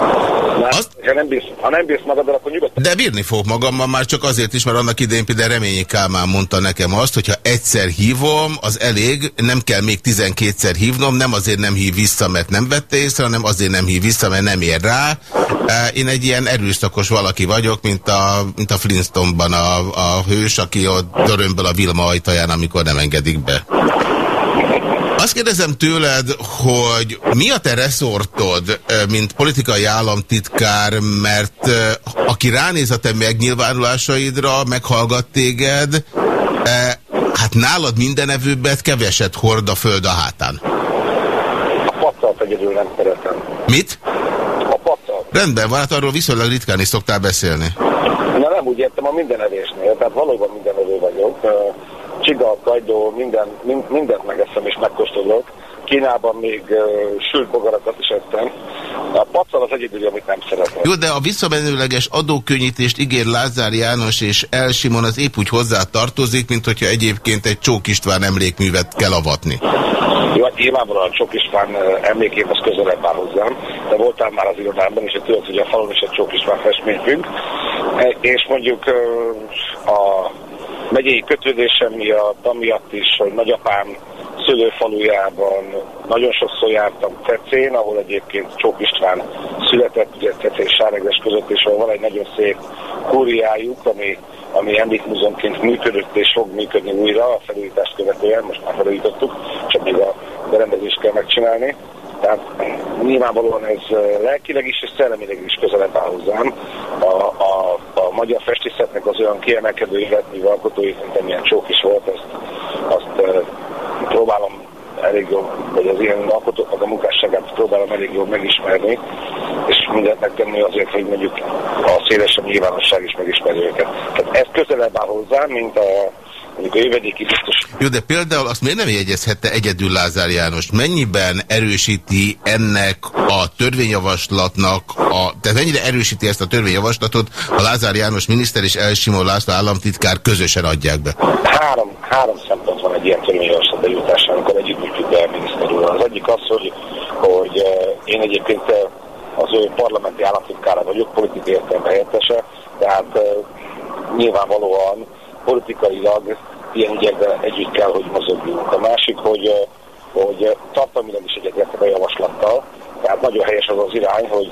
Azt... Ha, nem bírsz, ha nem bírsz magaddal, akkor nyugodtan. De bírni fog magammal már csak azért is, mert annak idején például Reményi Kálmán mondta nekem azt, hogyha egyszer hívom, az elég, nem kell még 12-szer hívnom, nem azért nem hív vissza, mert nem vette észre, hanem azért nem hív vissza, mert nem ér rá. Én egy ilyen erőszakos valaki vagyok, mint a, mint a Flintstoneban a, a hős, aki ott dörömből a Vilma ajtaján, amikor nem engedik be. Azt kérdezem tőled, hogy mi a te reszortod, mint politikai államtitkár, mert aki ránéz a te megnyilvánulásaidra, meghallgat téged, hát nálad minden evőbbet keveset hord a föld a hátán. A paccalt egyedül nem szeretem. Mit? A paccalt. Rendben van, hát arról viszonylag ritkán is szoktál beszélni. Na nem úgy értem a mindenevésnél, tehát valóban mindenevő vagyok. Csiga, kagyló, minden, mind, mindent megeszem és megkóstolok. Kínában még uh, sült bogarakat is ettem. A pacal az egyedül, amit nem szeretem. Jó, de a visszamenőleges adókönnyítést ígér Lázár János és Elsimon az épp úgy hozzá tartozik, mint hogyha egyébként egy Csók István emlékművet kell avatni. Jó, hát nyilvánvalóan Csók István emlékét az közelebb áll hozzám, de voltál már az irodában, és tudod, hogy a falon is egy Csók István festmény e, És mondjuk a megyei kötődésem miatt, amiatt is, hogy nagyapám szülőfalujában nagyon sokszor jártam Cecén, ahol egyébként Csók István született, ugye Cecén és Sáregres között, és van egy nagyon szép kúriájuk, ami, ami emlékmúzeumként működött és fog működni újra a felújítást követően, most már felújítottuk, csak még a berendezést kell megcsinálni. Tehát nyilvánvalóan ez lelkileg is és szellemileg is közelebb áll hozzám. A, a magyar festészetnek az olyan kiemelkedő életműve alkotói, mint amilyen csók is volt, azt, azt próbálom elég jó, vagy az ilyen alkotóknak a munkásságát próbálom elég jól megismerni, és mindent megtenni azért, hogy mondjuk a szélesebb nyilvánosság is megismerje őket. Tehát ez közelebb áll hozzá, mint a mondjuk a jövedéki biztos. Jó, de például azt miért nem jegyezhette egyedül Lázár János? Mennyiben erősíti ennek a törvényjavaslatnak, a, tehát mennyire erősíti ezt a törvényjavaslatot, ha Lázár János miniszter és Elsimon László államtitkár közösen adják be? Három, három szempont van egy ilyen törvényjavaslat bejutásán, amikor együtt be a miniszter úr. Az egyik az, hogy, hogy eh, én egyébként eh, az ő parlamenti államtitkára vagyok, politikai értelemben helyettese, tehát eh, nyilvánvalóan politikailag ilyen ügyekben együtt kell, hogy mozogjunk. A másik, hogy, hogy tartalmilag is egyetértek a javaslattal, tehát nagyon helyes az az irány, hogy,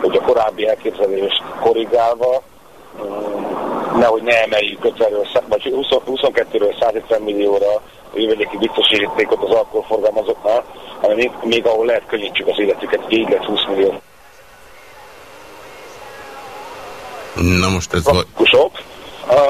hogy a korábbi elképzelést korrigálva, mm, nehogy ne emeljük 50-ről, vagy 22-ről 150 millióra a jövedéki biztosítékot az alkoholforgalmazóknál, hanem még, még ahol lehet könnyítsük az életüket, így lett 20 millió. Na most ez... Vagy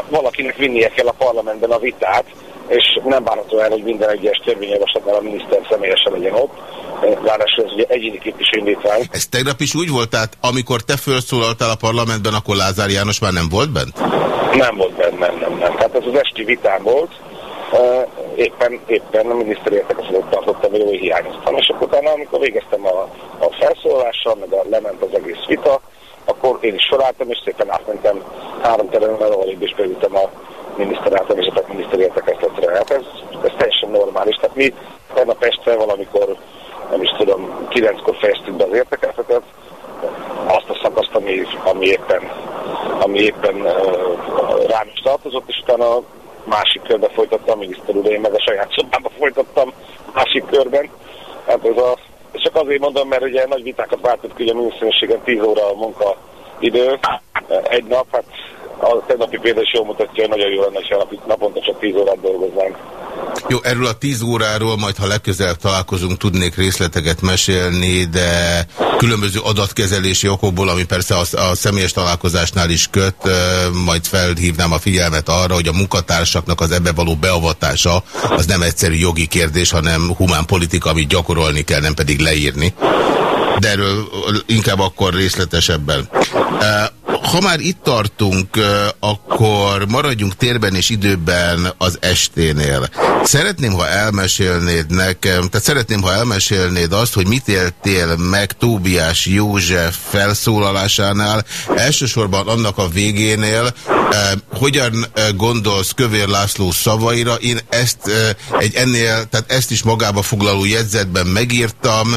valakinek vinnie kell a parlamentben a vitát, és nem várható el, hogy minden egyes törvényjavaslatnál a miniszter személyesen legyen ott. Ráadásul ez ugye egyéni képviselőindítvány. Ez tegnap is úgy volt, tehát amikor te felszólaltál a parlamentben, akkor Lázár János már nem volt bent? Nem volt bent, nem, nem, nem. Tehát ez az esti vitám volt. éppen, éppen a miniszter értekezletet tartottam, hogy hiányoztam. És akkor utána, amikor végeztem a, a felszólalással, meg a, lement az egész vita, akkor én is felálltam, és szépen átmentem három területen, ahol is beültem a miniszter által és a miniszteri értekezletre. Hát ez, ez teljesen normális. Tehát mi tegnap este valamikor, nem is tudom, kilenckor fejeztük be az értekezletet, azt a szakaszt, ami, ami éppen, ami éppen uh, rám is tartozott, és utána másik körbe folytattam, miniszter úr, én meg a saját szobába folytattam másik körben. Hát ez a csak azért mondom, mert ugye nagy vitákat váltott ki, hogy a miniszterségen 10 óra a munkaidő, egy nap, hát a tegnapi példa is jól mutatja, hogy nagyon jó lenne, ha naponta csak 10 órát dolgoznánk. Jó, erről a 10 óráról majd, ha legközelebb találkozunk, tudnék részleteket mesélni, de különböző adatkezelési okokból, ami persze a, a személyes találkozásnál is köt, majd felhívnám a figyelmet arra, hogy a munkatársaknak az ebbe való beavatása az nem egyszerű jogi kérdés, hanem humán politika, amit gyakorolni kell, nem pedig leírni. De erről inkább akkor részletesebben. Ha már itt tartunk, akkor maradjunk térben és időben az esténél. Szeretném, ha elmesélnéd nekem, tehát szeretném, ha elmesélnéd azt, hogy mit éltél meg Tóbiás József felszólalásánál, elsősorban annak a végénél, eh, hogyan gondolsz Kövér László szavaira. Én ezt egy ennél, tehát ezt is magába foglaló jegyzetben megírtam,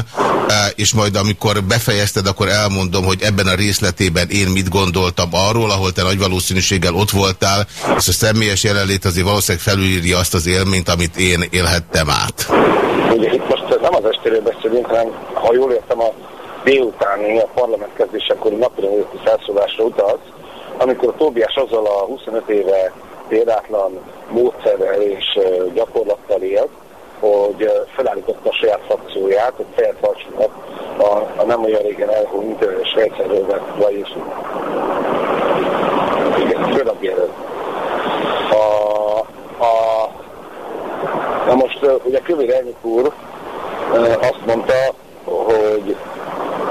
és majd amikor befejezted, akkor elmondom, hogy ebben a részletében én mit gondoltam arról, ahol te nagy valószínűséggel ott voltál, és a személyes jelenlét azért valószínűleg felülírja azt az élményt, amit én élhettem át. Ugye itt most nem az estéről beszélünk, hanem ha jól értem a délutáni, a parlament kezdésekor napra felszólásra utalt, amikor a Tóbiás azzal a 25 éve példátlan módszerrel és gyakorlattal élt, hogy felállította a saját frakcióját, hogy fejet a, a nem olyan régen elhunyt Svédszerről vagyis főnapjelölt. A, a, na most ugye Kövér elnök úr azt mondta, hogy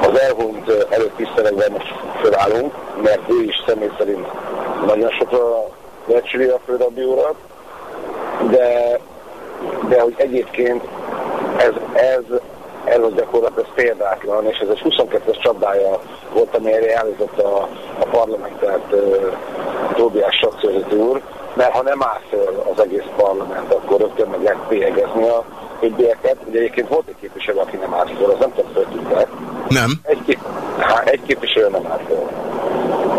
az elhunyt előtt tiszteletben most fölállunk, mert ő is személy szerint nagyon sokra becsüli a főrabbi urat, de, de hogy egyébként ez, ez, ez a gyakorlat ez példátlan, és ez egy 22-es csapdája volt, amelyre állított a, a parlamentet Tóbiás Sakszőzeti úr, mert ha nem áll föl az egész parlament, akkor rögtön meg lehet bélyegezni a többieket. Ugye egyébként volt egy képviselő, aki nem állt föl, az nem tudom, föltűntek. Nem. Egy, kép, há, egy képviselő nem állt föl.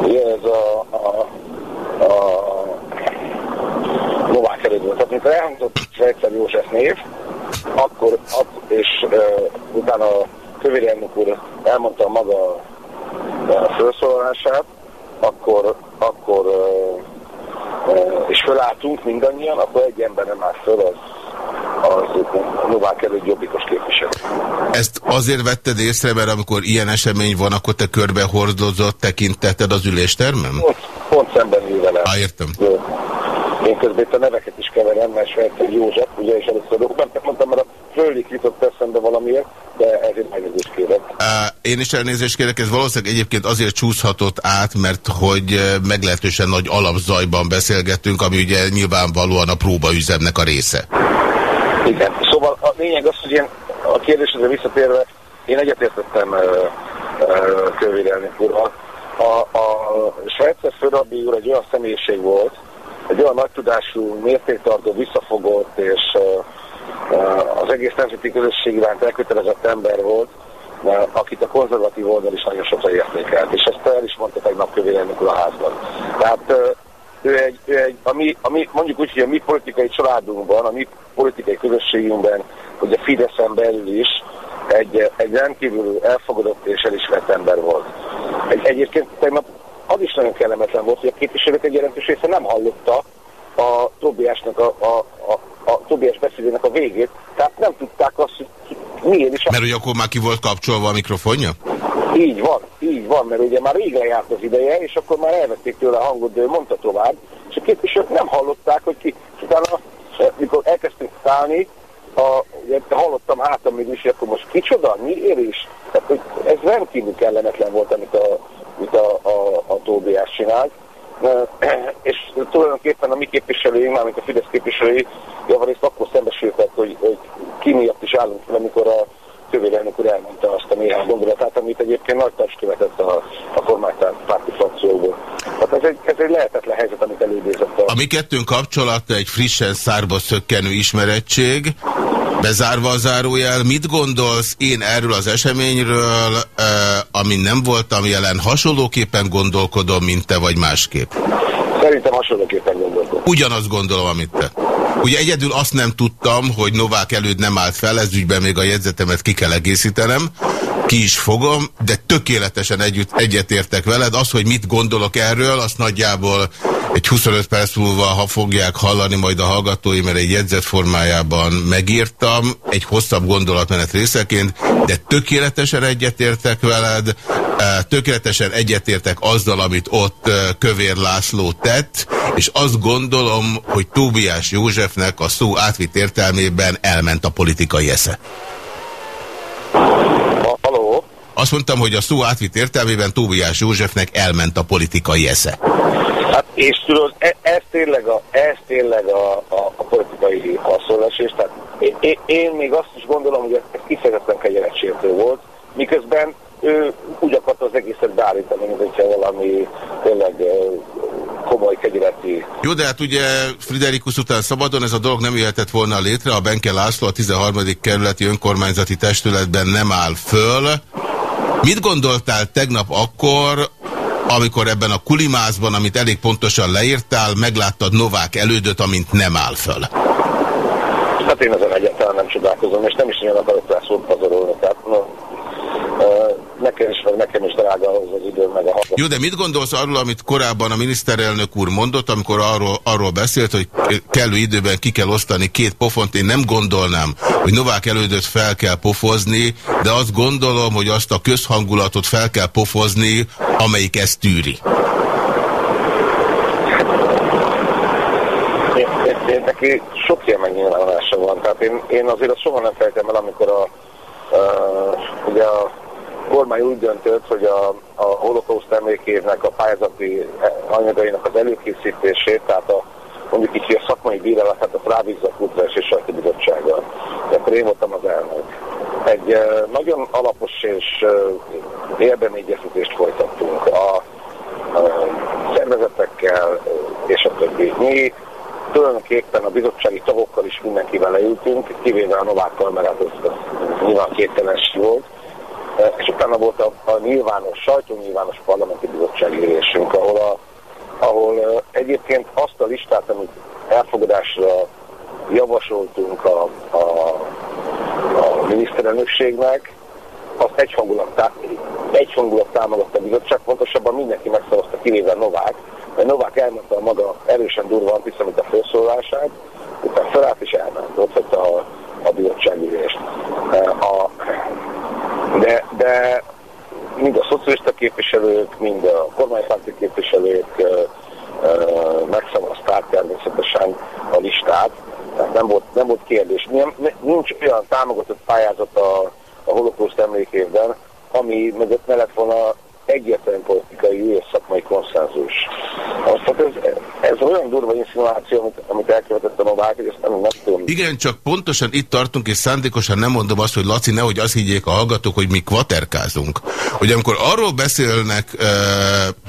Ugye ez a, a, a Előtt volt. Tehát, amikor elhangzott Svejtszer József név, akkor, akkor és uh, utána a Kövér elnök úr elmondta maga a felszólalását, akkor, akkor uh, uh, és fölálltunk mindannyian, akkor egy ember nem állt föl, az, az Novák előtt jobbikos képviselő. Ezt azért vetted észre, mert amikor ilyen esemény van, akkor te körbe hordozott tekinteted az üléstermem? Pont, pont szemben ül vele. Á, értem. Én közben itt a neveket is keverem, mert Svejtszer József, ugye, és először dokumentet mondtam, mert a fölik jutott eszembe valamiért, de ezért megnézést kérek. Én is elnézést kérek, ez valószínűleg egyébként azért csúszhatott át, mert hogy meglehetősen nagy alapzajban beszélgettünk, ami ugye nyilvánvalóan a próbaüzemnek a része. Igen, szóval a lényeg az, hogy én a kérdésre visszatérve, én egyetértettem uh, uh, úrral. A, a Svejtszer főrabbi úr egy olyan személyiség volt, egy olyan nagy tudású, mértéktartó, visszafogott és az egész nemzeti közösség iránt elkötelezett ember volt, akit a konzervatív oldal is nagyon sokszor értékelt. És ezt el is mondta tegnap úr a házban. Tehát ő egy, ő egy a mi, a mi, mondjuk úgy, hogy a mi politikai családunkban, a mi politikai közösségünkben, hogy a Fideszen belül is egy, egy rendkívül elfogadott és elismert ember volt. Egy, egyébként tegnap az is nagyon kellemetlen volt, hogy a képviselők egy jelentős része nem hallotta a Tobiásnak a, a, a, a Tobiás beszédének a végét, tehát nem tudták azt, hogy miért is... Mert hogy akkor már ki volt kapcsolva a mikrofonja? Így van, így van, mert ugye már rég lejárt az ideje, és akkor már elvették tőle a hangot, de ő mondta tovább, és a képviselők nem hallották, hogy ki, és utána, mikor elkezdtünk szállni, a, ugye, hallottam hátam még is, hogy akkor most kicsoda, mi érés? Tehát, hogy ez rendkívül kellemetlen volt, amit a, amit a, a, a Tóbiás csinált. És tulajdonképpen a mi képviselőink, mármint a Fidesz képviselői javarészt akkor szembesültek, hogy, hogy ki miatt is állunk, amikor a Kövér elnök úr elmondta azt a néhány gondolatát, amit egyébként nagy társ követett a, a kormánypárti frakcióból. Hát ez egy, ez egy lehetetlen helyzet, amit előidézett. A mi kettőnk kapcsolata egy frissen szárba szökkenő ismerettség, Bezárva a zárójel, mit gondolsz én erről az eseményről, eh, ami nem voltam jelen, hasonlóképpen gondolkodom, mint te, vagy másképp? Szerintem hasonlóképpen gondolkodom. Ugyanazt gondolom, amit te. Ugye egyedül azt nem tudtam, hogy Novák előtt nem állt fel, ez ügyben még a jegyzetemet ki kell egészítenem, ki is fogom, de tökéletesen együtt egyetértek veled. Az, hogy mit gondolok erről, azt nagyjából egy 25 perc múlva, ha fogják hallani majd a hallgatói, mert egy jegyzet formájában megírtam, egy hosszabb gondolatmenet részeként, de tökéletesen egyetértek veled, tökéletesen egyetértek azzal, amit ott Kövér László tett, és azt gondolom, hogy Tóbiás Józsefnek a szó átvitt értelmében elment a politikai esze. Azt mondtam, hogy a szó átvitt értelmében Tóbiás Józsefnek elment a politikai esze. Hát és tudod, ez, ez tényleg a, ez tényleg a, a, a politikai haszonlás, tehát én, én, én még azt is gondolom, hogy ez kifejezetten kegyeletsértő volt, miközben ő úgy akart az egészet beállítani, mint hogyha valami tényleg komoly kegyeleti. Jó, de hát ugye Friderikus után szabadon ez a dolog nem jöhetett volna létre, a Benke László a 13. kerületi önkormányzati testületben nem áll föl. Mit gondoltál tegnap akkor, amikor ebben a kulimázban, amit elég pontosan leírtál, megláttad Novák elődöt, amint nem áll föl? Hát én ezen egyáltalán nem csodálkozom, és nem is nagyon akarok rá szót pazarolni. Tehát, no, nekem is, meg nekem is drága az az idő, meg a hallgató. Jó, de mit gondolsz arról, amit korábban a miniszterelnök úr mondott, amikor arról, arról beszélt, hogy kellő időben ki kell osztani két pofont? Én nem gondolnám, hogy Novák elődöt fel kell pofozni, de azt gondolom, hogy azt a közhangulatot fel kell pofozni, amelyik ezt tűri. Én, neki sok ilyen megnyilvánulása van, tehát én, én azért azt soha nem feltem el, amikor a, a ugye a kormány úgy döntött, hogy a, a holokauszt emlékévnek a pályázati anyagainak az előkészítését, tehát a mondjuk így, a szakmai bírálatát a rábízza a Kulturális és Sajti Bizottsággal. Akkor én voltam az elnök. Egy nagyon alapos és érdemi egyeztetést folytattunk a, a szervezetekkel és a többi. Mi tulajdonképpen a bizottsági tagokkal is mindenkivel leültünk, kivéve a az, az nyilván kéttelens volt. És utána volt a, a nyilvános, sajtónyilvános parlamenti bizottsági ülésünk, ahol a ahol egyébként azt a listát, amit elfogadásra javasoltunk a, a, a miniszterelnökségnek, azt egyhangulat, tá, egyhangulat támogatta a bizottság, pontosabban mindenki megszavazta, kivéve Novák, mert Novák elmondta a maga erősen durva antiszemita felszólását, utána felállt és elment, ott vette a, a bizottságülést. A, de, de mind a szocialista képviselők, mind a kormánypárti képviselők megszavazták természetesen a listát, tehát nem volt, nem volt kérdés. Nincs olyan támogatott pályázat a, a holokauszt emlékében, ami mögött ne lett volna egyetlen politikai és szakmai konszenzus. Azt, ez, ez olyan durva inszinuáció, amit, amit elkövetett a Novák, hogy ezt nem, nem tudom. Igen, csak pontosan itt tartunk, és szándékosan nem mondom azt, hogy Laci, nehogy azt higgyék a hallgatók, hogy mi kvaterkázunk. Hogy amikor arról beszélnek e,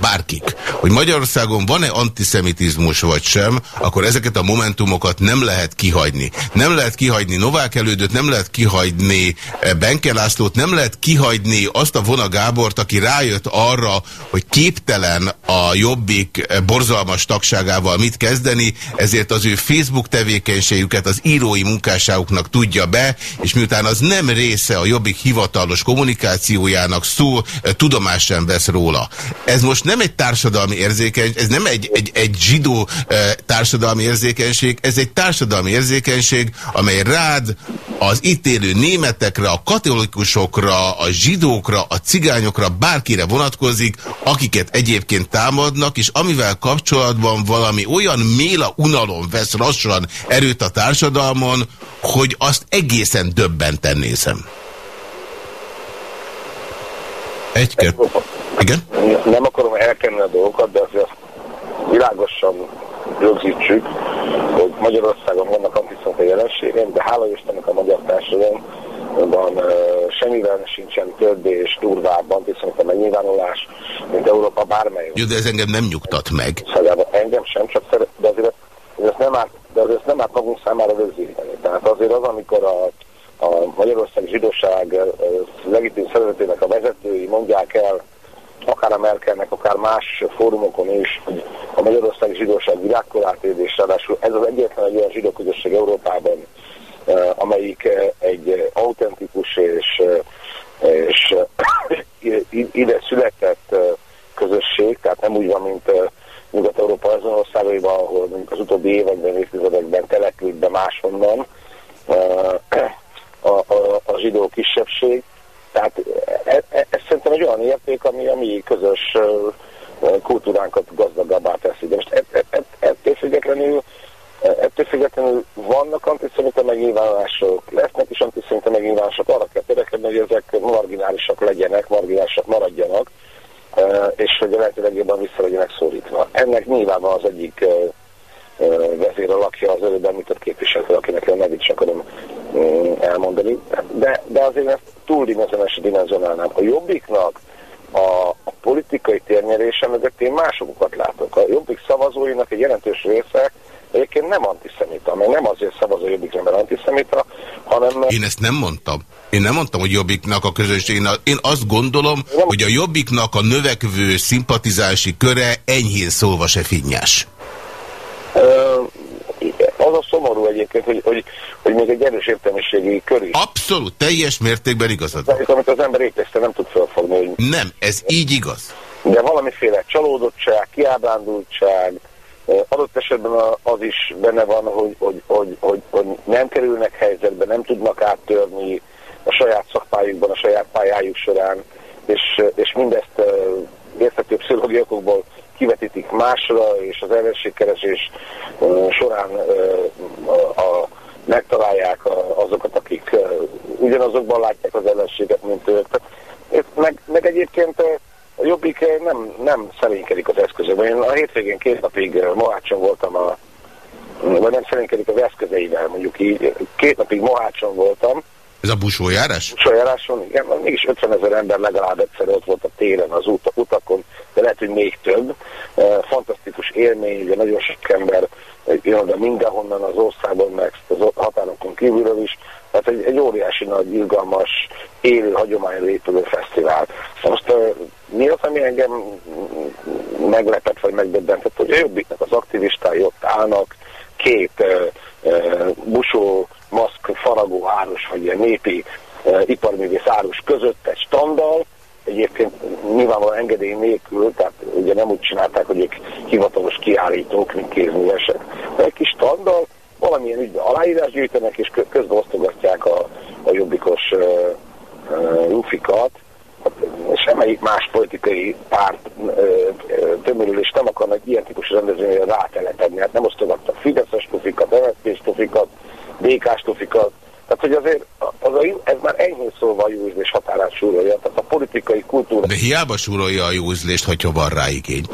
bárkik, hogy Magyarországon van-e antiszemitizmus vagy sem, akkor ezeket a momentumokat nem lehet kihagyni. Nem lehet kihagyni Novák elődöt, nem lehet kihagyni Benke Lászlót, nem lehet kihagyni azt a Vona Gábort, aki rájött arra, hogy képtelen a Jobbik borzalmas tagságával mit kezdeni, ezért az ő Facebook tevékenységüket az írói munkásságuknak tudja be, és miután az nem része a Jobbik hivatalos kommunikációjának, szó, tudomás sem vesz róla. Ez most nem egy társadalmi érzékenység, ez nem egy, egy, egy zsidó társadalmi érzékenység, ez egy társadalmi érzékenység, amely rád, az itt élő németekre, a katolikusokra, a zsidókra, a cigányokra, bárkire vonatkozik, akiket egyébként támadnak, és amivel kapcsolatban valami olyan méla unalom vesz lassan erőt a társadalmon, hogy azt egészen döbbenten nézem. Egy Igen? Nem akarom elkenni a dolgokat, de azért világosan rögzítsük, hogy Magyarországon vannak antiszemita jelenségek, de hála Istennek a magyar társadalom van semmivel sincsen több és durvább antiszemita megnyilvánulás, mint Európa bármely. Jó, de ez engem nem nyugtat meg. Szóval engem sem, csak szeret, de azért ez nem árt, de azért nem árt magunk számára rögzíteni. Tehát azért az, amikor a, a Magyarország zsidóság legitim szervezetének a vezetői mondják el, akár a Merkelnek, akár más fórumokon is, hogy a Magyarország zsidóság világkorát és ráadásul ez az egyetlen egy olyan zsidó közösség Európában, amelyik egy autentikus és, és ide született közösség, tehát nem úgy van, mint Nyugat-Európa azon országaiban, ahol mondjuk az utóbbi években, évtizedekben települt be máshonnan a, a, a zsidó kisebbség. Tehát ez, e, ez szerintem egy olyan érték, ami a mi közös kultúránkat gazdagabbá teszi. De most ettől függetlenül Ettől függetlenül vannak antiszemita megnyilvánulások, lesznek is antiszemita megnyilvánulások, arra kell törekedni, hogy ezek marginálisak legyenek, marginálisak maradjanak, és hogy a lehető legjobban vissza legyenek szólítva. Ennek nyilván az egyik vezér alakja az előbb említett képviselő, akinek én nevét is akarom elmondani, de, de azért ezt túl dimenzionálnám. A jobbiknak a, a politikai térnyerése mögött én másokat látok. A jobbik szavazóinak egy jelentős része egyébként nem antiszemita, mert nem azért szavaz a jobbikra, mert antiszemita, hanem... Én ezt nem mondtam. Én nem mondtam, hogy jobbiknak a közönség. Én azt gondolom, hogy a jobbiknak a növekvő szimpatizási köre enyhén szólva se finnyás. Az a szomorú egyébként, hogy, hogy, hogy még egy erős értelmiségi kör is. Abszolút, teljes mértékben igazad. De, amit az ember éteszte nem tud felfogni. Hogy... Nem, ez így igaz. De valamiféle csalódottság, kiábrándultság, Adott esetben az is benne van, hogy, hogy, hogy, hogy, hogy nem kerülnek helyzetbe, nem tudnak áttörni a saját szakpályukban, a saját pályájuk során, és, és mindezt érthető pszichológiai okokból kivetítik másra, és az ellenségkeresés során a, a, megtalálják azokat, akik ugyanazokban látják az ellenséget, mint ők. meg, meg egyébként a Jobbik nem, nem szerénykedik az eszközökben. Én a hétvégén két napig Mohácson voltam a vagy nem szerénykedik az eszközeivel, mondjuk így. Két napig Mohácson voltam. Ez a busójárás? Busójáráson, igen, mégis 50 ezer ember legalább egyszer ott volt a téren az út, utakon, de lehet, hogy még több. Fantasztikus élmény, ugye nagyon sok ember jön oda mindenhonnan az országban, meg az határokon kívülről is. Tehát egy, egy óriási nagy, izgalmas, élő, hagyományra épülő fesztivál. Most mi az, ami engem meglepett, vagy megdöbbentett, hogy a Jobbiknak az aktivistái ott állnak, két busó, maszk, faragó áros, vagy ilyen népi iparművész áros között egy standal, egyébként nyilvánvalóan engedély nélkül, tehát ugye nem úgy csinálták, hogy ők hivatalos kiállítók, mint kézművesek, egy kis standal, valamilyen ügyben aláírás gyűjtenek, és közben osztogatják a, a jobbikos uh, lufikat, semmelyik más politikai párt tömörülés nem akarnak ilyen típusú rendezvényre rátelepedni. Hát nem osztogattak Fideszes tufikat, MSZP-s tufikat, DK-s tufikat. Tehát, hogy azért az a, ez már enyhén szólva a józlés határát súrolja. Tehát a politikai kultúra... De hiába súrolja a józlést, hogyha van rá igény.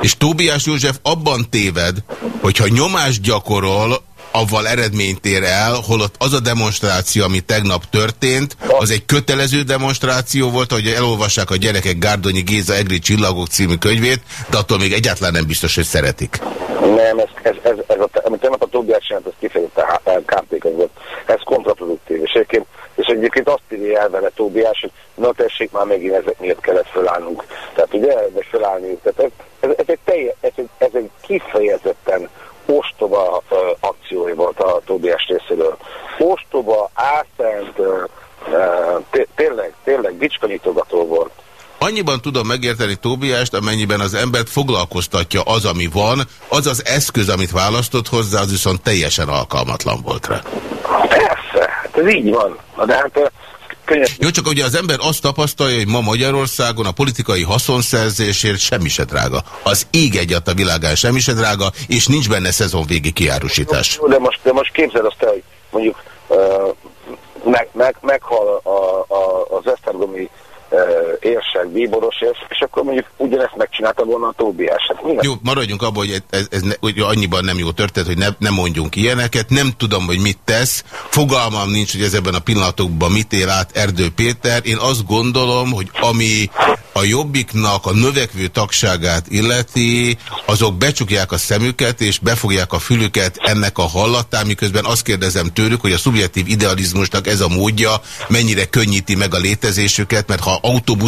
És Tóbiás József abban téved, hogyha nyomást gyakorol avval eredményt ér el, holott az a demonstráció, ami tegnap történt, az egy kötelező demonstráció volt, hogy elolvassák a gyerekek Gárdonyi Géza Egri Csillagok című könyvét, de attól még egyáltalán nem biztos, hogy szeretik. Nem, ez, ez, ez, ez a, amit tegnap a Tobias csinált, ez kifejezetten kártékony volt. Ez kontraproduktív. És egyébként, és egyébként azt írja el vele Tóbiás, hogy na tessék, már megint ezek miatt kellett fölállnunk. Tehát ugye, de fölállni. Tehát ez, ez, ez, egy telje, ez, egy, ez egy kifejezetten ostoba akciói volt a Tóbiás részéről. Ostoba, álszent, tényleg, tényleg bicskanyitogató volt. Annyiban tudom megérteni Tóbiást, amennyiben az embert foglalkoztatja az, ami van, az az eszköz, amit választott hozzá, az viszont teljesen alkalmatlan volt rá. Persze, hát ez így van. De hát jó, csak ugye az ember azt tapasztalja, hogy ma Magyarországon a politikai haszonszerzésért semmi se drága. Az ég egyat a világán semmi se drága, és nincs benne szezonvégi kiárusítás. Jó, de most, de most képzeld azt el, hogy mondjuk uh, meg, meg, meghal a, a, az Esztergomi érsek, bíboros érs, és akkor mondjuk ugyanezt megcsinálta volna a Tóbiás. Hát jó, maradjunk abban, hogy ez, ez ne, hogy annyiban nem jó történet, hogy ne, ne mondjunk ilyeneket. Nem tudom, hogy mit tesz. Fogalmam nincs, hogy ez a pillanatokban mit él át Erdő Péter. Én azt gondolom, hogy ami a Jobbiknak a növekvő tagságát illeti, azok becsukják a szemüket, és befogják a fülüket ennek a hallatán, miközben azt kérdezem tőlük, hogy a szubjektív idealizmusnak ez a módja mennyire könnyíti meg a létezésüket, mert ha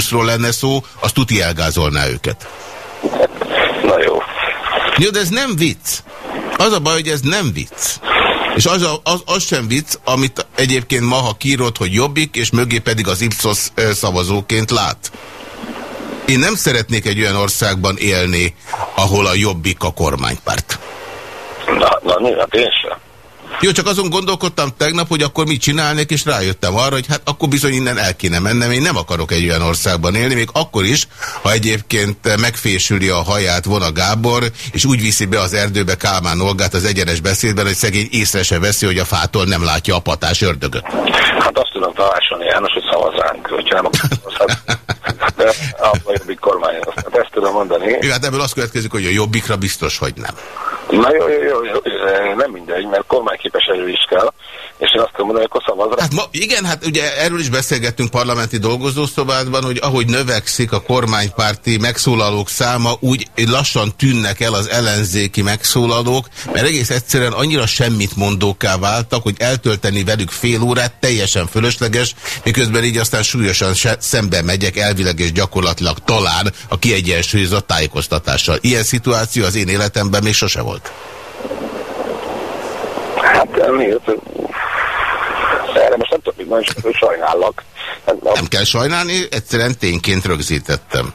autóbuszról lenne szó, az tuti elgázolná őket. Na jó. Jó, de ez nem vicc. Az a baj, hogy ez nem vicc. És az, a, az, az sem vicc, amit egyébként ma, ha kírod, hogy jobbik, és mögé pedig az Ipsos szavazóként lát. Én nem szeretnék egy olyan országban élni, ahol a jobbik a kormánypárt. Na, na, hát én sem. Jó, csak azon gondolkodtam tegnap, hogy akkor mit csinálnék, és rájöttem arra, hogy hát akkor bizony innen el kéne mennem. Én nem akarok egy olyan országban élni, még akkor is, ha egyébként megfésüli a haját Vona Gábor, és úgy viszi be az erdőbe Kálmán Olgát az egyenes beszédben, hogy szegény észre se veszi, hogy a fától nem látja a patás ördögöt. Hát azt tudom tanácsolni, János, hogy szavazzánk, hogyha nem de a jobbik kormány, hát ezt tudom mondani. Jó, hát ebből azt következik, hogy a jobbikra biztos, hogy nem. Na jó, jó, jó, jó, nem mindegy, mert kormányképes erő is kell, és én azt tudom mondani, hogy akkor Hát ma, igen, hát ugye erről is beszélgettünk parlamenti dolgozószobádban, hogy ahogy növekszik a kormánypárti megszólalók száma, úgy lassan tűnnek el az ellenzéki megszólalók, mert egész egyszerűen annyira semmit mondóká váltak, hogy eltölteni velük fél órát teljesen fölösleges, miközben így aztán súlyosan szembe megyek elvileg és gyakorlatilag talán a kiegyensúlyozott tájékoztatással. Ilyen szituáció az én életemben még sose volt. Hát miért? Erre most nem tudom, hogy sajnállak. Nem kell sajnálni, egyszerűen tényként rögzítettem.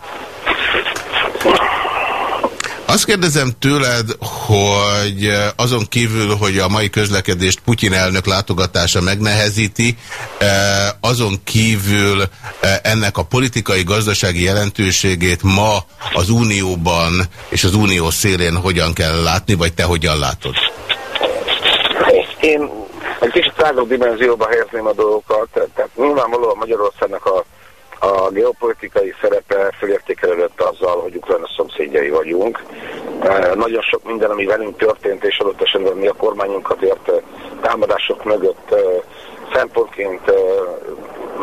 Azt kérdezem tőled, hogy azon kívül, hogy a mai közlekedést Putyin elnök látogatása megnehezíti, azon kívül ennek a politikai gazdasági jelentőségét ma az Unióban és az Unió szélén hogyan kell látni, vagy te hogyan látod? Én Egy kicsit tágabb dimenzióba helyezném a dolgokat, tehát nyilvánvalóan Magyarországnak a, a geopolitikai szerepe felértékelődött azzal, hogy Ukrajna szomszédjai vagyunk. E, nagyon sok minden, ami velünk történt, és adott esetben mi a kormányunkat ért támadások mögött szempontként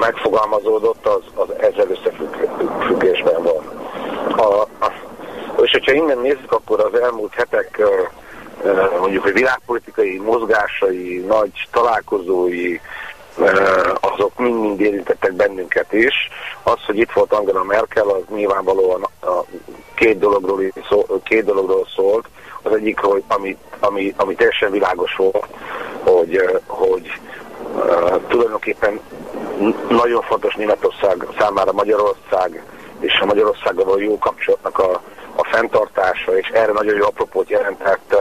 megfogalmazódott, az, az ezzel összefüggésben van. A, a, és hogyha innen nézzük, akkor az elmúlt hetek mondjuk, hogy világpolitikai mozgásai, nagy találkozói, azok mind-mind érintettek bennünket is. Az, hogy itt volt Angela Merkel, az nyilvánvalóan a két dologról, szó, két dologról szólt. Az egyik, hogy ami, ami, ami teljesen világos volt, hogy, hogy tulajdonképpen nagyon fontos Németország számára Magyarország és a Magyarországgal való jó kapcsolatnak a, a fenntartása, és erre nagyon jó apropót jelentett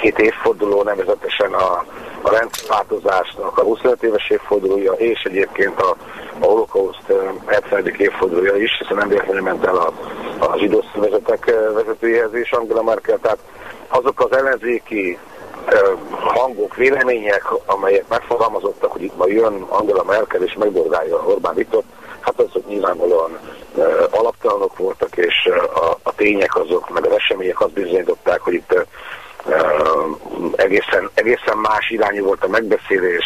két évforduló, nevezetesen a, a rendszerváltozásnak a 25 éves évfordulója, és egyébként a, a holokauszt 70. évfordulója is, hiszen nem véletlenül ment el a, a zsidó színvezetek vezetőjehez is Angela Merkel, tehát azok az ellenzéki hangok, vélemények, amelyek megfogalmazottak, hogy itt ma jön Angela Merkel és megborgálja Orbán Viktor, hát azok nyilvánvalóan alaptalanok voltak, és a, a tények azok, meg az események azt bizonyították, hogy itt egészen, egészen más irányú volt a megbeszélés,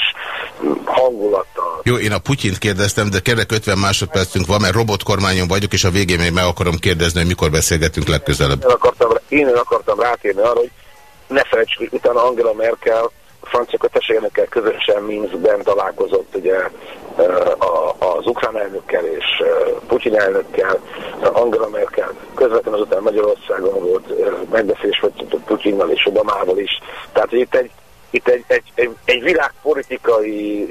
hangulata. Jó, én a Putyint kérdeztem, de kérlek 50 másodpercünk van, mert robotkormányon vagyok, és a végén még meg akarom kérdezni, hogy mikor beszélgetünk legközelebb. Én akartam, én akartam rátérni arra, hogy ne felejtsük, hogy utána Angela Merkel a francia kötességekkel közösen Minskben találkozott ugye az ukrán elnökkel és Putyin elnökkel, Angela Merkel közvetlenül azután Magyarországon volt megbeszélés vagy Putyinnal és Obamával is. Tehát itt egy itt egy, egy, egy, egy világpolitikai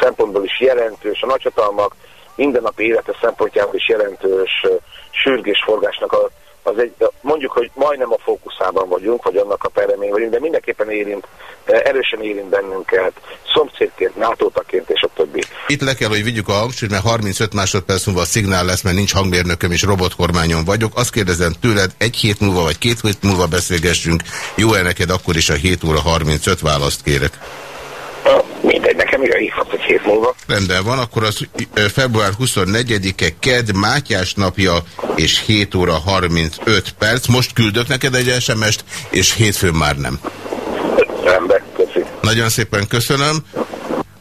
szempontból is jelentős, a nagyhatalmak mindennapi élete szempontjából is jelentős sürgés forgásnak a az egy, mondjuk, hogy majdnem a fókuszában vagyunk, vagy annak a peremén vagyunk, de mindenképpen érint, erősen érint bennünket, szomszédként, nato és a többi. Itt le kell, hogy vigyük a hangsúlyt, mert 35 másodperc múlva a szignál lesz, mert nincs hangmérnököm és robotkormányon vagyok. Azt kérdezem tőled, egy hét múlva vagy két hét múlva beszélgessünk. Jó-e neked akkor is a 7 óra 35 választ kérek? Nekem mire hívhat egy hét múlva. Rendben van, akkor az február 24-e KED Mátyás napja és 7 óra 35 perc. Most küldök neked egy SMS-t, és hétfőn már nem. Rendben, köszi. Nagyon szépen köszönöm.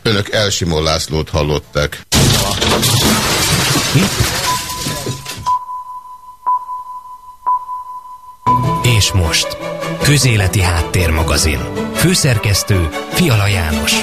Önök Elsimó Lászlót hallották. És most, Közéleti Háttérmagazin. Főszerkesztő Fiala János.